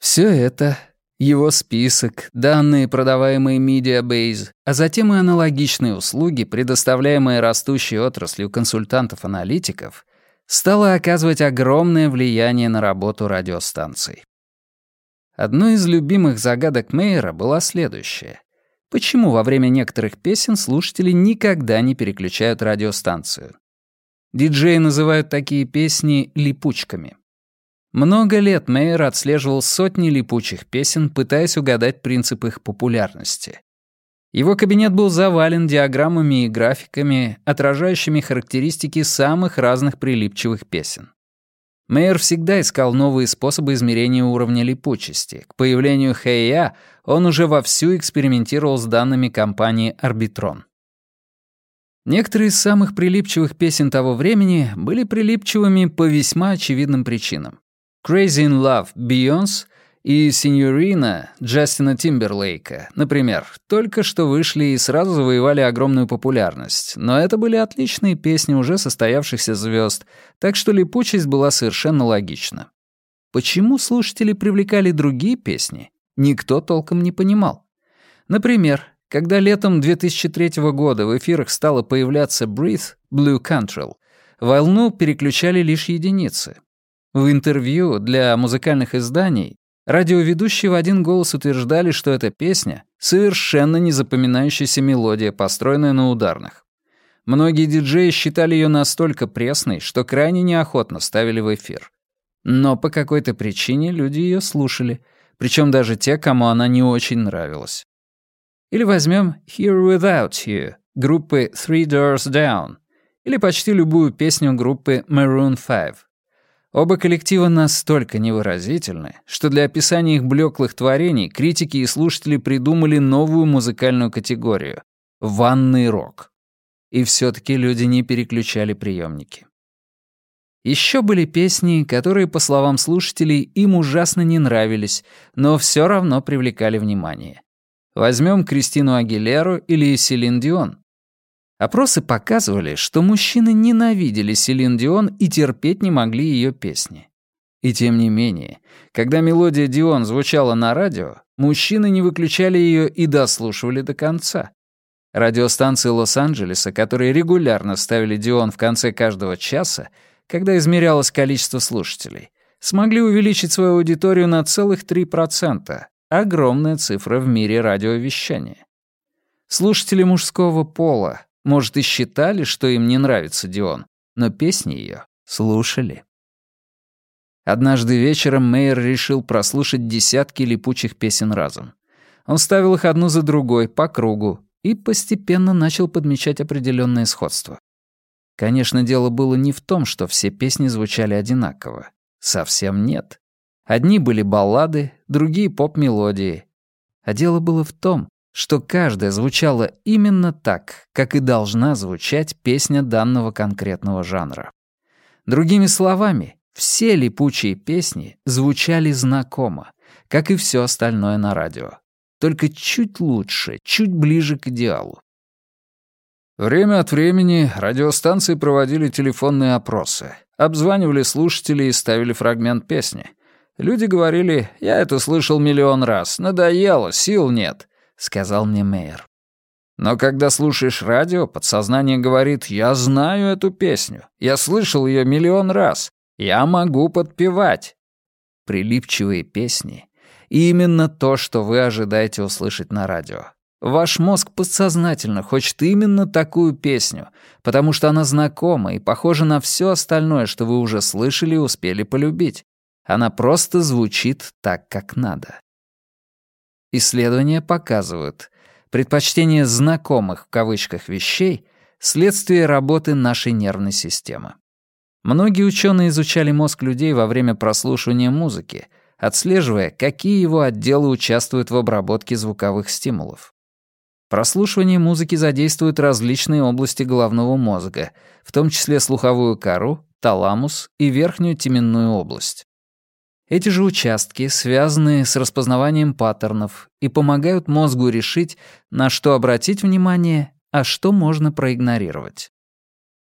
Все это его список, данные, продаваемые MediaBase, а затем и аналогичные услуги, предоставляемые растущей отраслью консультантов-аналитиков, стало оказывать огромное влияние на работу радиостанций. Одной из любимых загадок Мейера была следующая. Почему во время некоторых песен слушатели никогда не переключают радиостанцию? Диджеи называют такие песни «липучками». Много лет Мейер отслеживал сотни липучих песен, пытаясь угадать принцип их популярности. Его кабинет был завален диаграммами и графиками, отражающими характеристики самых разных прилипчивых песен. Мейер всегда искал новые способы измерения уровня липучести. К появлению Хэйя он уже вовсю экспериментировал с данными компании «Арбитрон». Некоторые из самых прилипчивых песен того времени были прилипчивыми по весьма очевидным причинам. Crazy in Love Beyoncé и Синьорина Джастина Тимберлейка, например, только что вышли и сразу завоевали огромную популярность. Но это были отличные песни уже состоявшихся звезд, так что липучесть была совершенно логична. Почему слушатели привлекали другие песни, никто толком не понимал. Например, когда летом 2003 года в эфирах стала появляться «Breathe» Blue Cantrell, волну переключали лишь единицы. В интервью для музыкальных изданий радиоведущие в один голос утверждали, что эта песня — совершенно незапоминающаяся мелодия, построенная на ударных. Многие диджеи считали ее настолько пресной, что крайне неохотно ставили в эфир. Но по какой-то причине люди ее слушали, причем даже те, кому она не очень нравилась. Или возьмем «Here Without You» группы Three Doors Down, или почти любую песню группы Maroon 5. Оба коллектива настолько невыразительны, что для описания их блеклых творений критики и слушатели придумали новую музыкальную категорию — ванный рок. И все таки люди не переключали приемники. Еще были песни, которые, по словам слушателей, им ужасно не нравились, но все равно привлекали внимание. Возьмем Кристину Агилеру или Селин Дион — Опросы показывали, что мужчины ненавидели Селин Дион и терпеть не могли ее песни. И тем не менее, когда мелодия Дион звучала на радио, мужчины не выключали ее и дослушивали до конца. Радиостанции Лос-Анджелеса, которые регулярно ставили Дион в конце каждого часа, когда измерялось количество слушателей, смогли увеличить свою аудиторию на целых 3%, огромная цифра в мире радиовещания. Слушатели мужского пола, может, и считали, что им не нравится Дион, но песни ее слушали. Однажды вечером Мейер решил прослушать десятки липучих песен разом. Он ставил их одну за другой, по кругу, и постепенно начал подмечать определенные сходства. Конечно, дело было не в том, что все песни звучали одинаково. Совсем нет. Одни были баллады, другие — поп-мелодии. А дело было в том, что каждая звучала именно так, как и должна звучать песня данного конкретного жанра. Другими словами, все липучие песни звучали знакомо, как и все остальное на радио. Только чуть лучше, чуть ближе к идеалу. Время от времени радиостанции проводили телефонные опросы, обзванивали слушателей и ставили фрагмент песни. Люди говорили «Я это слышал миллион раз, надоело, сил нет», — сказал мне Мейер. «Но когда слушаешь радио, подсознание говорит, я знаю эту песню, я слышал ее миллион раз, я могу подпевать». Прилипчивые песни — именно то, что вы ожидаете услышать на радио. Ваш мозг подсознательно хочет именно такую песню, потому что она знакома и похожа на все остальное, что вы уже слышали и успели полюбить. Она просто звучит так, как надо. Исследования показывают, предпочтение «знакомых» в кавычках вещей — следствие работы нашей нервной системы. Многие ученые изучали мозг людей во время прослушивания музыки, отслеживая, какие его отделы участвуют в обработке звуковых стимулов. Прослушивание музыки задействует различные области головного мозга, в том числе слуховую кору, таламус и верхнюю теменную область. Эти же участки связаны с распознаванием паттернов и помогают мозгу решить, на что обратить внимание, а что можно проигнорировать.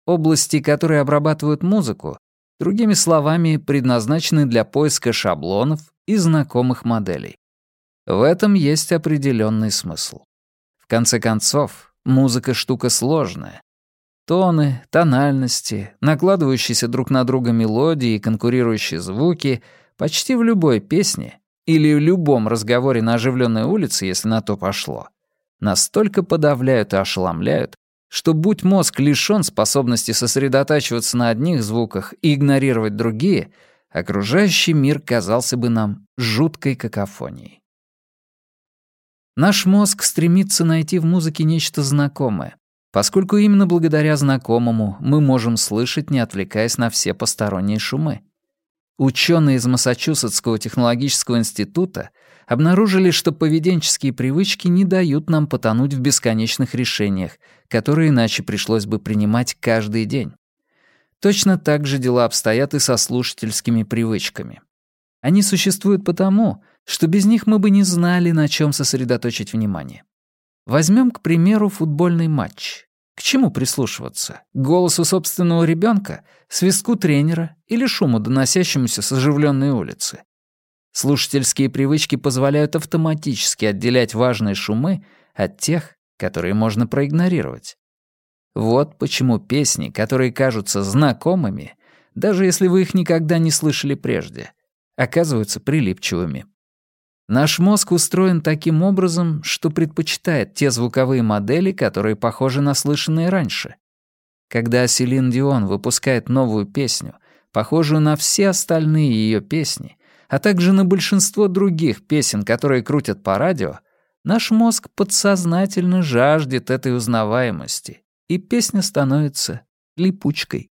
Области, которые обрабатывают музыку, другими словами, предназначены для поиска шаблонов и знакомых моделей. В этом есть определенный смысл. В конце концов, музыка — штука сложная. Тоны, тональности, накладывающиеся друг на друга мелодии и конкурирующие звуки — Почти в любой песне или в любом разговоре на оживленной улице, если на то пошло, настолько подавляют и ошеломляют, что будь мозг лишён способности сосредотачиваться на одних звуках и игнорировать другие, окружающий мир казался бы нам жуткой какофонией. Наш мозг стремится найти в музыке нечто знакомое, поскольку именно благодаря знакомому мы можем слышать, не отвлекаясь на все посторонние шумы. Ученые из Массачусетского технологического института обнаружили, что поведенческие привычки не дают нам потонуть в бесконечных решениях, которые иначе пришлось бы принимать каждый день. Точно так же дела обстоят и со слушательскими привычками. Они существуют потому, что без них мы бы не знали, на чем сосредоточить внимание. Возьмем, к примеру, футбольный матч. К чему прислушиваться? К голосу собственного ребенка, свистку тренера или шуму, доносящемуся с оживленной улицы? Слушательские привычки позволяют автоматически отделять важные шумы от тех, которые можно проигнорировать. Вот почему песни, которые кажутся знакомыми, даже если вы их никогда не слышали прежде, оказываются прилипчивыми. Наш мозг устроен таким образом, что предпочитает те звуковые модели, которые похожи на слышанные раньше. Когда Селин Дион выпускает новую песню, похожую на все остальные ее песни, а также на большинство других песен, которые крутят по радио, наш мозг подсознательно жаждет этой узнаваемости, и песня становится липучкой.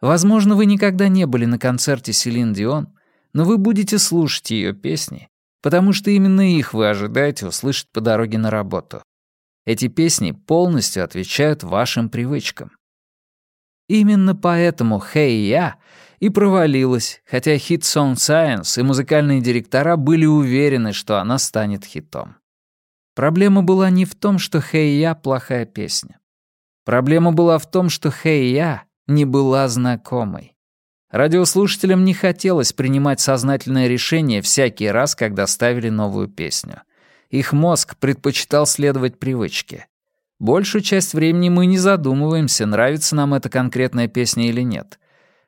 Возможно, вы никогда не были на концерте Селин Дион, но вы будете слушать ее песни потому что именно их вы ожидаете услышать по дороге на работу. Эти песни полностью отвечают вашим привычкам. Именно поэтому «Хей, hey, я» и провалилась, хотя хит Song Science и музыкальные директора были уверены, что она станет хитом. Проблема была не в том, что «Хей, hey, я» — плохая песня. Проблема была в том, что «Хей, hey, я» не была знакомой. Радиослушателям не хотелось принимать сознательное решение всякий раз, когда ставили новую песню. Их мозг предпочитал следовать привычке. Большую часть времени мы не задумываемся, нравится нам эта конкретная песня или нет.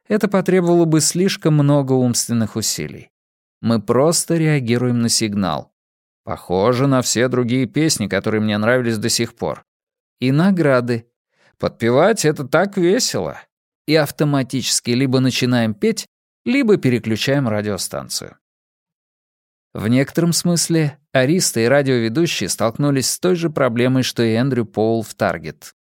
Это потребовало бы слишком много умственных усилий. Мы просто реагируем на сигнал. Похоже на все другие песни, которые мне нравились до сих пор. И награды. Подпевать — это так весело и автоматически либо начинаем петь, либо переключаем радиостанцию. В некотором смысле аристы и радиоведущие столкнулись с той же проблемой, что и Эндрю Поул в «Таргет».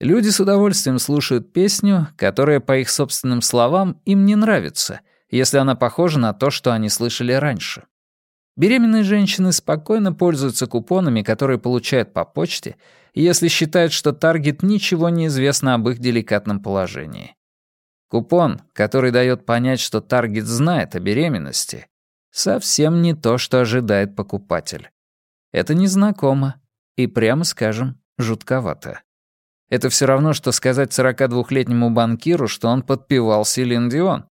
Люди с удовольствием слушают песню, которая, по их собственным словам, им не нравится, если она похожа на то, что они слышали раньше. Беременные женщины спокойно пользуются купонами, которые получают по почте — если считают, что Таргет ничего не известно об их деликатном положении. Купон, который дает понять, что Таргет знает о беременности, совсем не то, что ожидает покупатель. Это незнакомо и, прямо скажем, жутковато. Это все равно, что сказать 42-летнему банкиру, что он подпевал Селин Дион.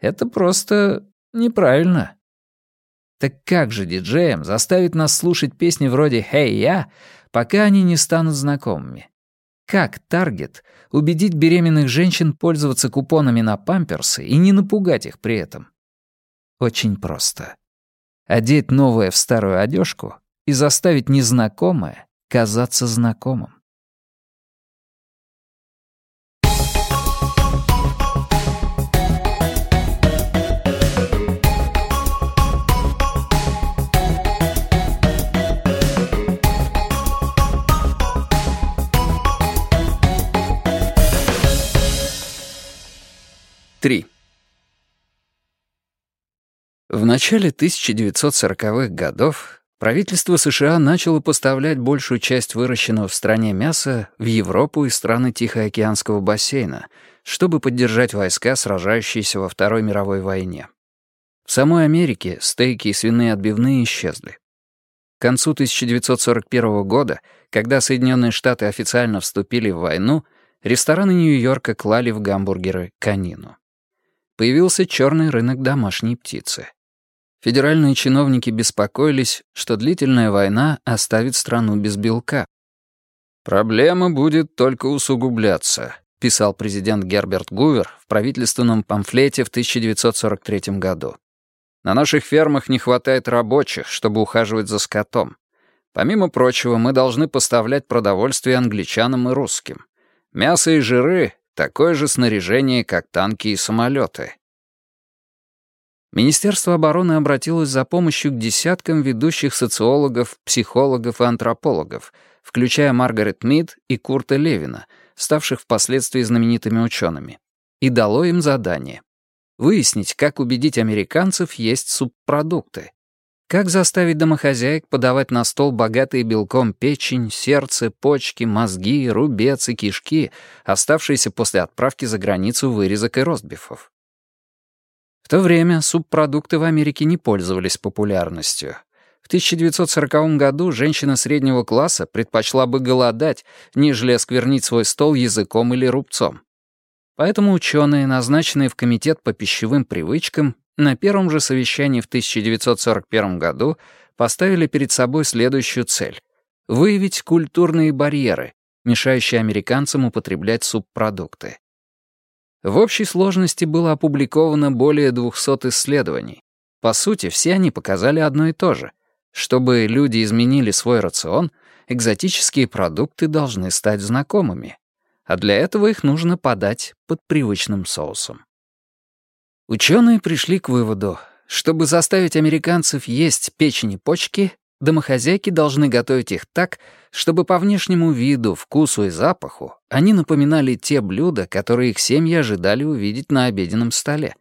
Это просто неправильно. Так как же диджеям заставить нас слушать песни вроде «Хей, я», пока они не станут знакомыми. Как Таргет убедить беременных женщин пользоваться купонами на памперсы и не напугать их при этом? Очень просто. Одеть новое в старую одежку и заставить незнакомое казаться знакомым. 3. В начале 1940-х годов правительство США начало поставлять большую часть выращенного в стране мяса в Европу и страны Тихоокеанского бассейна, чтобы поддержать войска, сражающиеся во Второй мировой войне. В самой Америке стейки и свиные отбивные исчезли. К концу 1941 года, когда Соединенные Штаты официально вступили в войну, рестораны Нью-Йорка клали в гамбургеры канину появился черный рынок домашней птицы. Федеральные чиновники беспокоились, что длительная война оставит страну без белка. «Проблема будет только усугубляться», — писал президент Герберт Гувер в правительственном памфлете в 1943 году. «На наших фермах не хватает рабочих, чтобы ухаживать за скотом. Помимо прочего, мы должны поставлять продовольствие англичанам и русским. Мясо и жиры Такое же снаряжение, как танки и самолеты. Министерство обороны обратилось за помощью к десяткам ведущих социологов, психологов и антропологов, включая Маргарет Мид и Курта Левина, ставших впоследствии знаменитыми учеными, и дало им задание — выяснить, как убедить американцев есть субпродукты, как заставить домохозяек подавать на стол богатые белком печень, сердце, почки, мозги, рубец и кишки, оставшиеся после отправки за границу вырезок и ростбифов? В то время субпродукты в Америке не пользовались популярностью. В 1940 году женщина среднего класса предпочла бы голодать, нежели осквернить свой стол языком или рубцом. Поэтому ученые, назначенные в Комитет по пищевым привычкам, на первом же совещании в 1941 году поставили перед собой следующую цель — выявить культурные барьеры, мешающие американцам употреблять субпродукты. В общей сложности было опубликовано более 200 исследований. По сути, все они показали одно и то же. Чтобы люди изменили свой рацион, экзотические продукты должны стать знакомыми. А для этого их нужно подать под привычным соусом. Ученые пришли к выводу, чтобы заставить американцев есть печень и почки, домохозяйки должны готовить их так, чтобы по внешнему виду, вкусу и запаху они напоминали те блюда, которые их семьи ожидали увидеть на обеденном столе.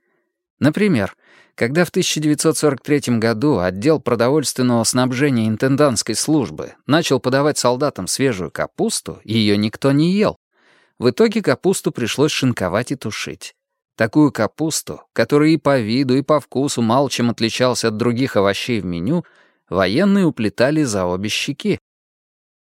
Например, когда в 1943 году отдел продовольственного снабжения интендантской службы начал подавать солдатам свежую капусту, ее никто не ел. В итоге капусту пришлось шинковать и тушить. Такую капусту, которая и по виду, и по вкусу мало чем отличалась от других овощей в меню, военные уплетали за обе щеки.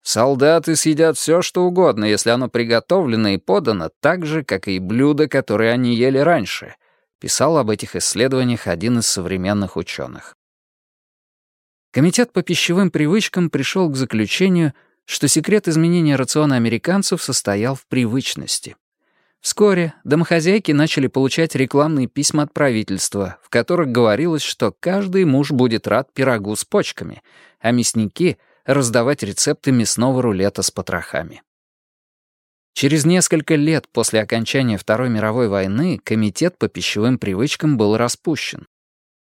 Солдаты съедят все, что угодно, если оно приготовлено и подано так же, как и блюда, которые они ели раньше, писал об этих исследованиях один из современных ученых. Комитет по пищевым привычкам пришел к заключению, что секрет изменения рациона американцев состоял в привычности. Вскоре домохозяйки начали получать рекламные письма от правительства, в которых говорилось, что каждый муж будет рад пирогу с почками, а мясники — раздавать рецепты мясного рулета с потрохами. Через несколько лет после окончания Второй мировой войны Комитет по пищевым привычкам был распущен.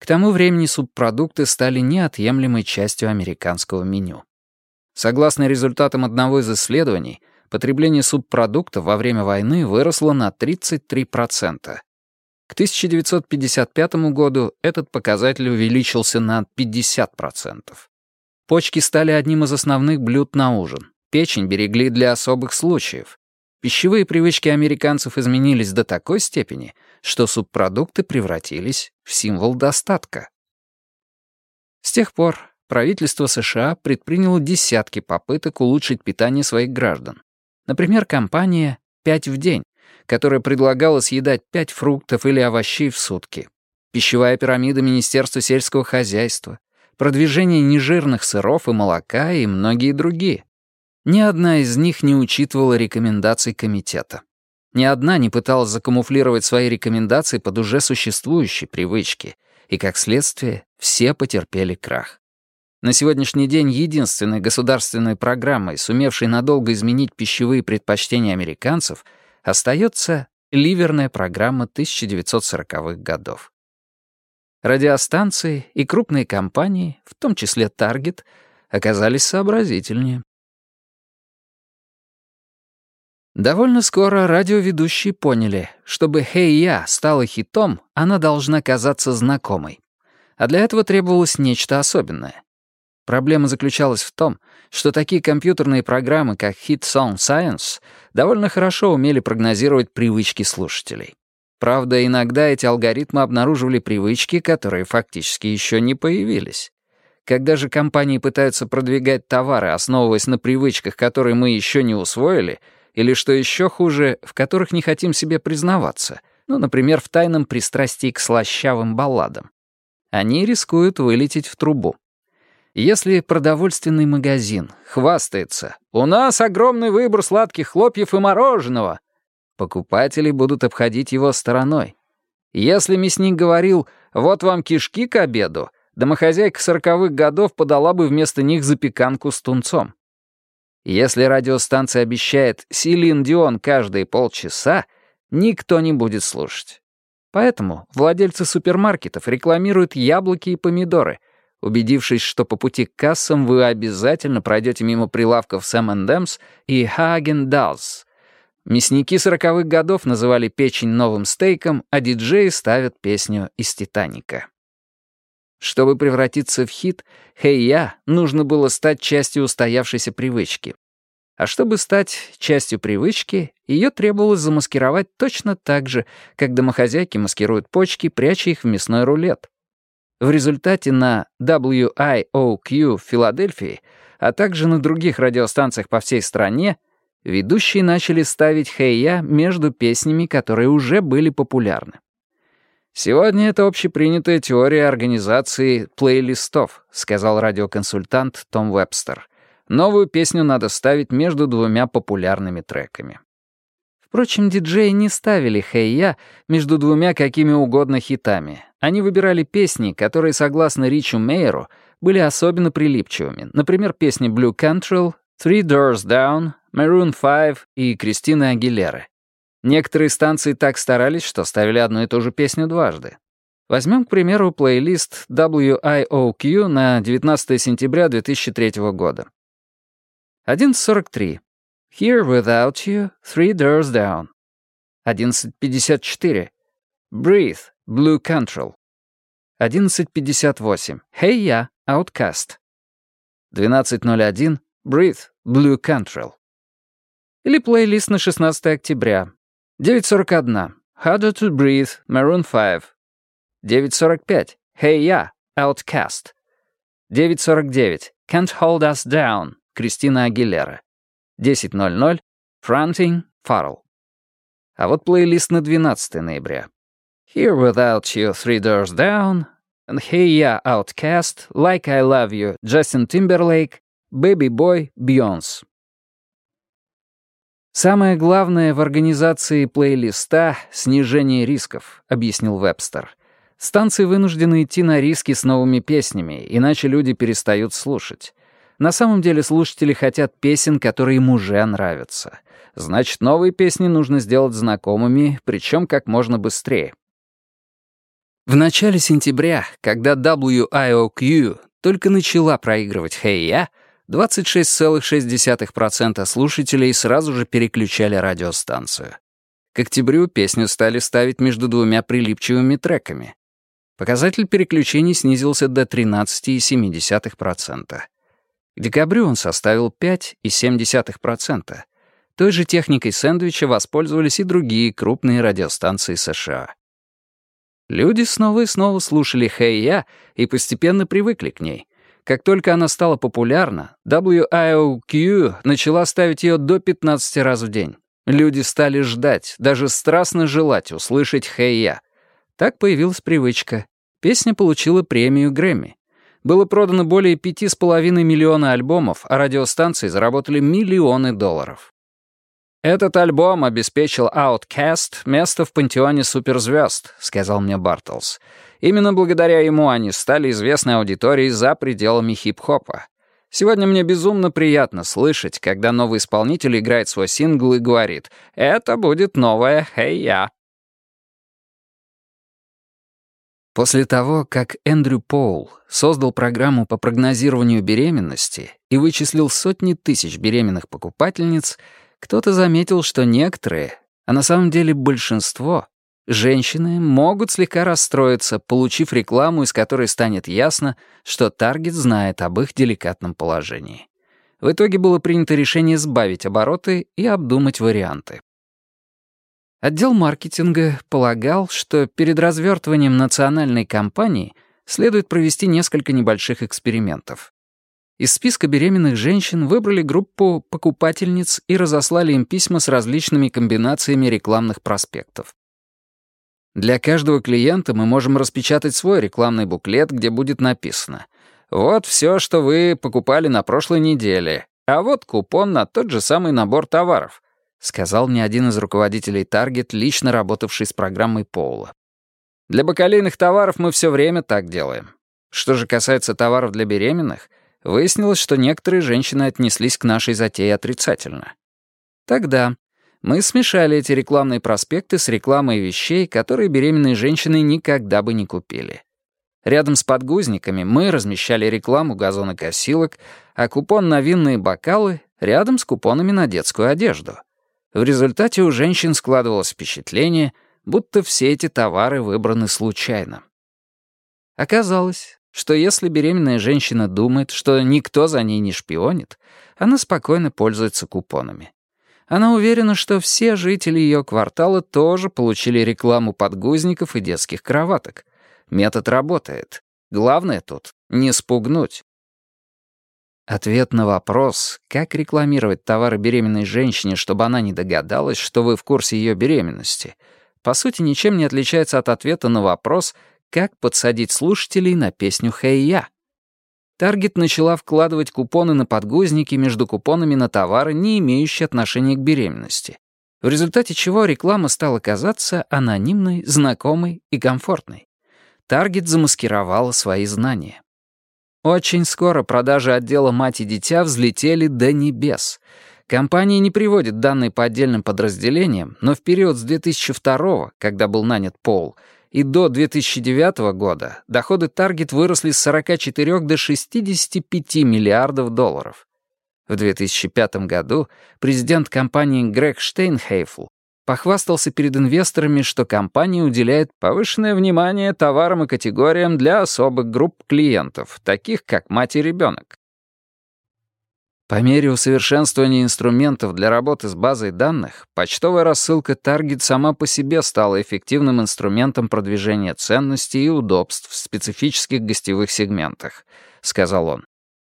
К тому времени субпродукты стали неотъемлемой частью американского меню. Согласно результатам одного из исследований — потребление субпродукта во время войны выросло на 33%. К 1955 году этот показатель увеличился на 50%. Почки стали одним из основных блюд на ужин. Печень берегли для особых случаев. Пищевые привычки американцев изменились до такой степени, что субпродукты превратились в символ достатка. С тех пор правительство США предприняло десятки попыток улучшить питание своих граждан, Например, компания «Пять в день», которая предлагала съедать пять фруктов или овощей в сутки. Пищевая пирамида Министерства сельского хозяйства, продвижение нежирных сыров и молока и многие другие. Ни одна из них не учитывала рекомендаций комитета. Ни одна не пыталась закамуфлировать свои рекомендации под уже существующие привычки, и, как следствие, все потерпели крах. На сегодняшний день единственной государственной программой, сумевшей надолго изменить пищевые предпочтения американцев, остается ливерная программа 1940-х годов. Радиостанции и крупные компании, в том числе Таргет, оказались сообразительнее. Довольно скоро радиоведущие поняли, чтобы «Хей, я» стала хитом, она должна казаться знакомой. А для этого требовалось нечто особенное — Проблема заключалась в том, что такие компьютерные программы, как Hit Song Science, довольно хорошо умели прогнозировать привычки слушателей. Правда, иногда эти алгоритмы обнаруживали привычки, которые фактически еще не появились. Когда же компании пытаются продвигать товары, основываясь на привычках, которые мы еще не усвоили, или, что еще хуже, в которых не хотим себе признаваться, ну, например, в тайном пристрастии к слащавым балладам, они рискуют вылететь в трубу. Если продовольственный магазин хвастается «У нас огромный выбор сладких хлопьев и мороженого», покупатели будут обходить его стороной. Если мясник говорил «Вот вам кишки к обеду», домохозяйка сороковых годов подала бы вместо них запеканку с тунцом. Если радиостанция обещает «Селин Дион» каждые полчаса, никто не будет слушать. Поэтому владельцы супермаркетов рекламируют яблоки и помидоры — Убедившись, что по пути к кассам вы обязательно пройдете мимо прилавков Sam Dams и Hagen Dazs. Мясники сороковых годов называли печень новым стейком, а диджеи ставят песню из «Титаника». Чтобы превратиться в хит, «Хей, я» нужно было стать частью устоявшейся привычки. А чтобы стать частью привычки, ее требовалось замаскировать точно так же, как домохозяйки маскируют почки, пряча их в мясной рулет. В результате на WIOQ в Филадельфии, а также на других радиостанциях по всей стране, ведущие начали ставить «Хэй-Я» между песнями, которые уже были популярны. «Сегодня это общепринятая теория организации плейлистов», сказал радиоконсультант Том Вебстер. «Новую песню надо ставить между двумя популярными треками». Впрочем, диджеи не ставили «Хэй-Я» между двумя какими угодно хитами. Они выбирали песни, которые, согласно Ричу Мейеру, были особенно прилипчивыми. Например, песни Blue Cantrell, Three Doors Down, Maroon 5 и Кристины Агилеры. Некоторые станции так старались, что ставили одну и ту же песню дважды. Возьмем, к примеру, плейлист WIOQ на 19 сентября 2003 года. 11.43. Here Without You, Three Doors Down. 11.54. Breathe, Blue Control. 11.58. Hey Ya, Outcast. 12.01. Breathe, Blue Control. Или плейлист на 16 октября. 9.41. Harder to Breathe, Maroon 5. 9.45. Hey Ya, Outcast. 9.49. Can't Hold Us Down, Кристина Агилера. 10.00 10.00 Франтинг, Фаррелл. А вот плейлист на 12 ноября. Here Without You, Three Doors Down, and Hey Ya, Outcast, Like I Love You, Justin Timberlake, Baby Boy, Beyonce. «Самое главное в организации плейлиста — снижение рисков», — объяснил Вебстер. «Станции вынуждены идти на риски с новыми песнями, иначе люди перестают слушать. На самом деле слушатели хотят песен, которые им уже нравятся. Значит, новые песни нужно сделать знакомыми, причем как можно быстрее. В начале сентября, когда WIOQ только начала проигрывать «Hey Я», 26,6% слушателей сразу же переключали радиостанцию. К октябрю песню стали ставить между двумя прилипчивыми треками. Показатель переключений снизился до 13,7%. В декабре он составил 5,7%. Той же техникой сэндвича воспользовались и другие крупные радиостанции США. Люди снова и снова слушали «Хэй Я» и постепенно привыкли к ней. Как только она стала популярна, WIOQ начала ставить ее до 15 раз в день. Люди стали ждать, даже страстно желать услышать «Хэй Я». Так появилась привычка. Песня получила премию Грэмми было продано более 5,5 миллиона альбомов, а радиостанции заработали миллионы долларов. «Этот альбом обеспечил Outkast место в пантеоне суперзвезд», — сказал мне Бартлс. «Именно благодаря ему они стали известной аудиторией за пределами хип-хопа. Сегодня мне безумно приятно слышать, когда новый исполнитель играет свой сингл и говорит «Это будет новая «Хей-я». После того, как Эндрю Поул создал программу по прогнозированию беременности и вычислил сотни тысяч беременных покупательниц, кто-то заметил, что некоторые, а на самом деле большинство, женщины могут слегка расстроиться, получив рекламу, из которой станет ясно, что таргет знает об их деликатном положении. В итоге было принято решение сбавить обороты и обдумать варианты. Отдел маркетинга полагал, что перед развертыванием национальной кампании следует провести несколько небольших экспериментов. Из списка беременных женщин выбрали группу покупательниц и разослали им письма с различными комбинациями рекламных проспектов. Для каждого клиента мы можем распечатать свой рекламный буклет, где будет написано «Вот все, что вы покупали на прошлой неделе, а вот купон на тот же самый набор товаров. — сказал мне один из руководителей Target, лично работавший с программой Поула. «Для бакалейных товаров мы все время так делаем. Что же касается товаров для беременных, выяснилось, что некоторые женщины отнеслись к нашей затее отрицательно. Тогда мы смешали эти рекламные проспекты с рекламой вещей, которые беременные женщины никогда бы не купили. Рядом с подгузниками мы размещали рекламу газонокосилок, а купон на винные бокалы — рядом с купонами на детскую одежду — в результате у женщин складывалось впечатление, будто все эти товары выбраны случайно. Оказалось, что если беременная женщина думает, что никто за ней не шпионит, она спокойно пользуется купонами. Она уверена, что все жители ее квартала тоже получили рекламу подгузников и детских кроваток. Метод работает. Главное тут — не спугнуть. Ответ на вопрос, как рекламировать товары беременной женщине, чтобы она не догадалась, что вы в курсе ее беременности, по сути ничем не отличается от ответа на вопрос, как подсадить слушателей на песню «Хэй я». Таргет начала вкладывать купоны на подгузники между купонами на товары, не имеющие отношения к беременности, в результате чего реклама стала казаться анонимной, знакомой и комфортной. Таргет замаскировала свои знания. Очень скоро продажи отдела «Мать и дитя» взлетели до небес. Компания не приводит данные по отдельным подразделениям, но в период с 2002, когда был нанят Пол, и до 2009 года доходы Таргет выросли с 44 до 65 миллиардов долларов. В 2005 году президент компании Грег Штейнхейфл похвастался перед инвесторами, что компания уделяет повышенное внимание товарам и категориям для особых групп клиентов, таких как мать и ребенок. По мере усовершенствования инструментов для работы с базой данных, почтовая рассылка Target сама по себе стала эффективным инструментом продвижения ценностей и удобств в специфических гостевых сегментах, сказал он.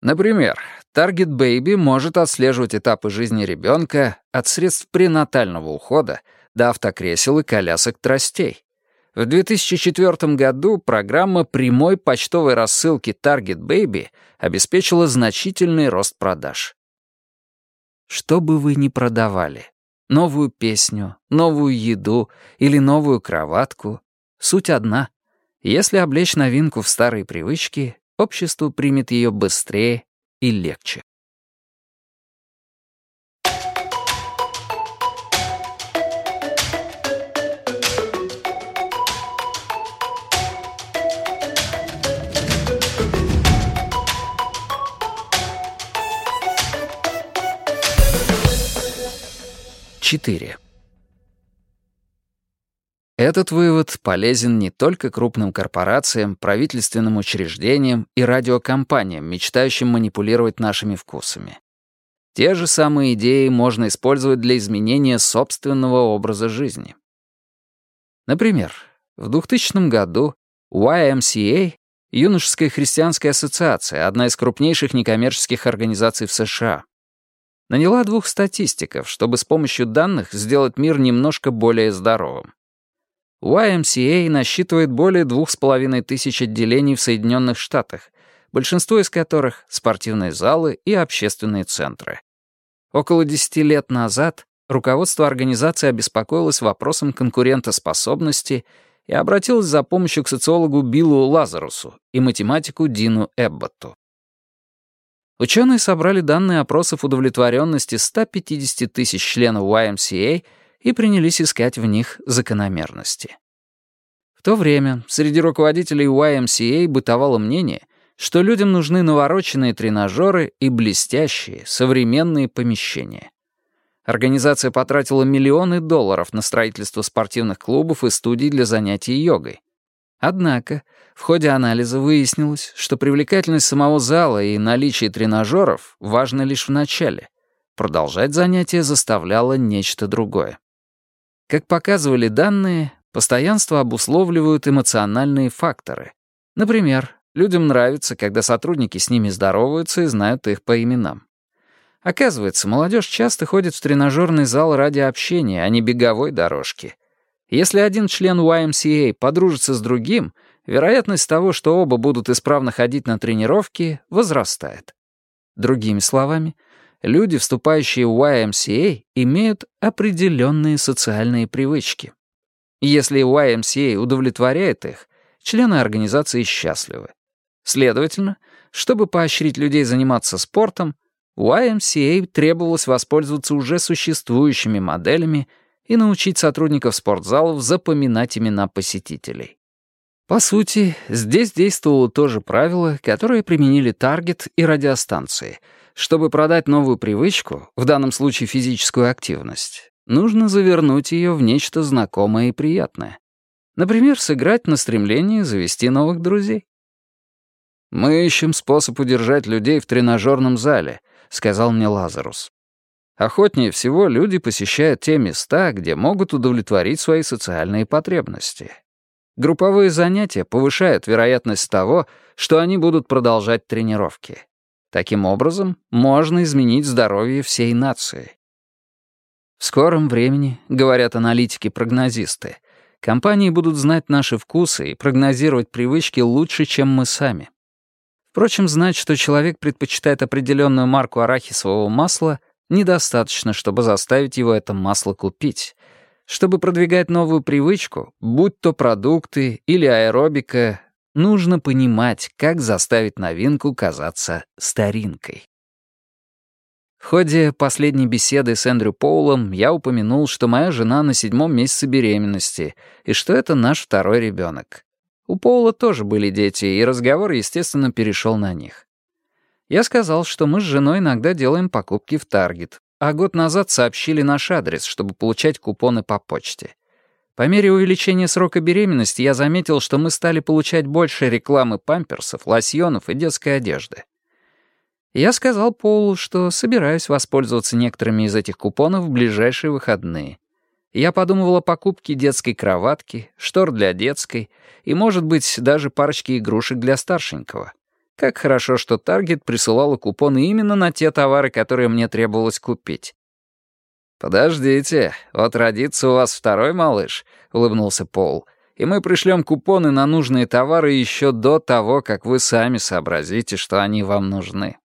Например, Target Baby может отслеживать этапы жизни ребенка от средств пренатального ухода до автокресел и колясок тростей. В 2004 году программа прямой почтовой рассылки Target Baby обеспечила значительный рост продаж. Что бы вы ни продавали — новую песню, новую еду или новую кроватку — суть одна. Если облечь новинку в старые привычки, обществу примет ее быстрее и легче. Четыре. Этот вывод полезен не только крупным корпорациям, правительственным учреждениям и радиокомпаниям, мечтающим манипулировать нашими вкусами. Те же самые идеи можно использовать для изменения собственного образа жизни. Например, в 2000 году YMCA, юношеская христианская ассоциация, одна из крупнейших некоммерческих организаций в США, наняла двух статистиков, чтобы с помощью данных сделать мир немножко более здоровым. YMCA насчитывает более двух с половиной тысяч отделений в Соединенных Штатах, большинство из которых — спортивные залы и общественные центры. Около 10 лет назад руководство организации обеспокоилось вопросом конкурентоспособности и обратилось за помощью к социологу Биллу Лазарусу и математику Дину Эбботу. Ученые собрали данные опросов удовлетворенности 150 тысяч членов YMCA — и принялись искать в них закономерности. В то время среди руководителей YMCA бытовало мнение, что людям нужны навороченные тренажеры и блестящие, современные помещения. Организация потратила миллионы долларов на строительство спортивных клубов и студий для занятий йогой. Однако в ходе анализа выяснилось, что привлекательность самого зала и наличие тренажеров важно лишь в начале. Продолжать занятия заставляло нечто другое. Как показывали данные, постоянство обусловливают эмоциональные факторы. Например, людям нравится, когда сотрудники с ними здороваются и знают их по именам. Оказывается, молодежь часто ходит в тренажерный зал ради общения, а не беговой дорожки. Если один член YMCA подружится с другим, вероятность того, что оба будут исправно ходить на тренировки, возрастает. Другими словами, — люди, вступающие в YMCA, имеют определенные социальные привычки. Если YMCA удовлетворяет их, члены организации счастливы. Следовательно, чтобы поощрить людей заниматься спортом, YMCA требовалось воспользоваться уже существующими моделями и научить сотрудников спортзалов запоминать имена посетителей. По сути, здесь действовало то же правило, которое применили Таргет и радиостанции — чтобы продать новую привычку, в данном случае физическую активность, нужно завернуть ее в нечто знакомое и приятное. Например, сыграть на стремлении завести новых друзей. «Мы ищем способ удержать людей в тренажерном зале», — сказал мне Лазарус. Охотнее всего люди посещают те места, где могут удовлетворить свои социальные потребности. Групповые занятия повышают вероятность того, что они будут продолжать тренировки. Таким образом, можно изменить здоровье всей нации. В скором времени, говорят аналитики-прогнозисты, компании будут знать наши вкусы и прогнозировать привычки лучше, чем мы сами. Впрочем, знать, что человек предпочитает определенную марку арахисового масла, недостаточно, чтобы заставить его это масло купить. Чтобы продвигать новую привычку, будь то продукты или аэробика, нужно понимать, как заставить новинку казаться старинкой. В ходе последней беседы с Эндрю Поулом я упомянул, что моя жена на седьмом месяце беременности и что это наш второй ребенок. У Поула тоже были дети, и разговор, естественно, перешел на них. Я сказал, что мы с женой иногда делаем покупки в Таргет, а год назад сообщили наш адрес, чтобы получать купоны по почте. По мере увеличения срока беременности я заметил, что мы стали получать больше рекламы памперсов, лосьонов и детской одежды. Я сказал Полу, что собираюсь воспользоваться некоторыми из этих купонов в ближайшие выходные. Я подумывал о покупке детской кроватки, штор для детской и, может быть, даже парочки игрушек для старшенького. Как хорошо, что Таргет присылала купоны именно на те товары, которые мне требовалось купить. «Подождите, вот родится у вас второй малыш», — улыбнулся Пол, «и мы пришлем купоны на нужные товары еще до того, как вы сами сообразите, что они вам нужны».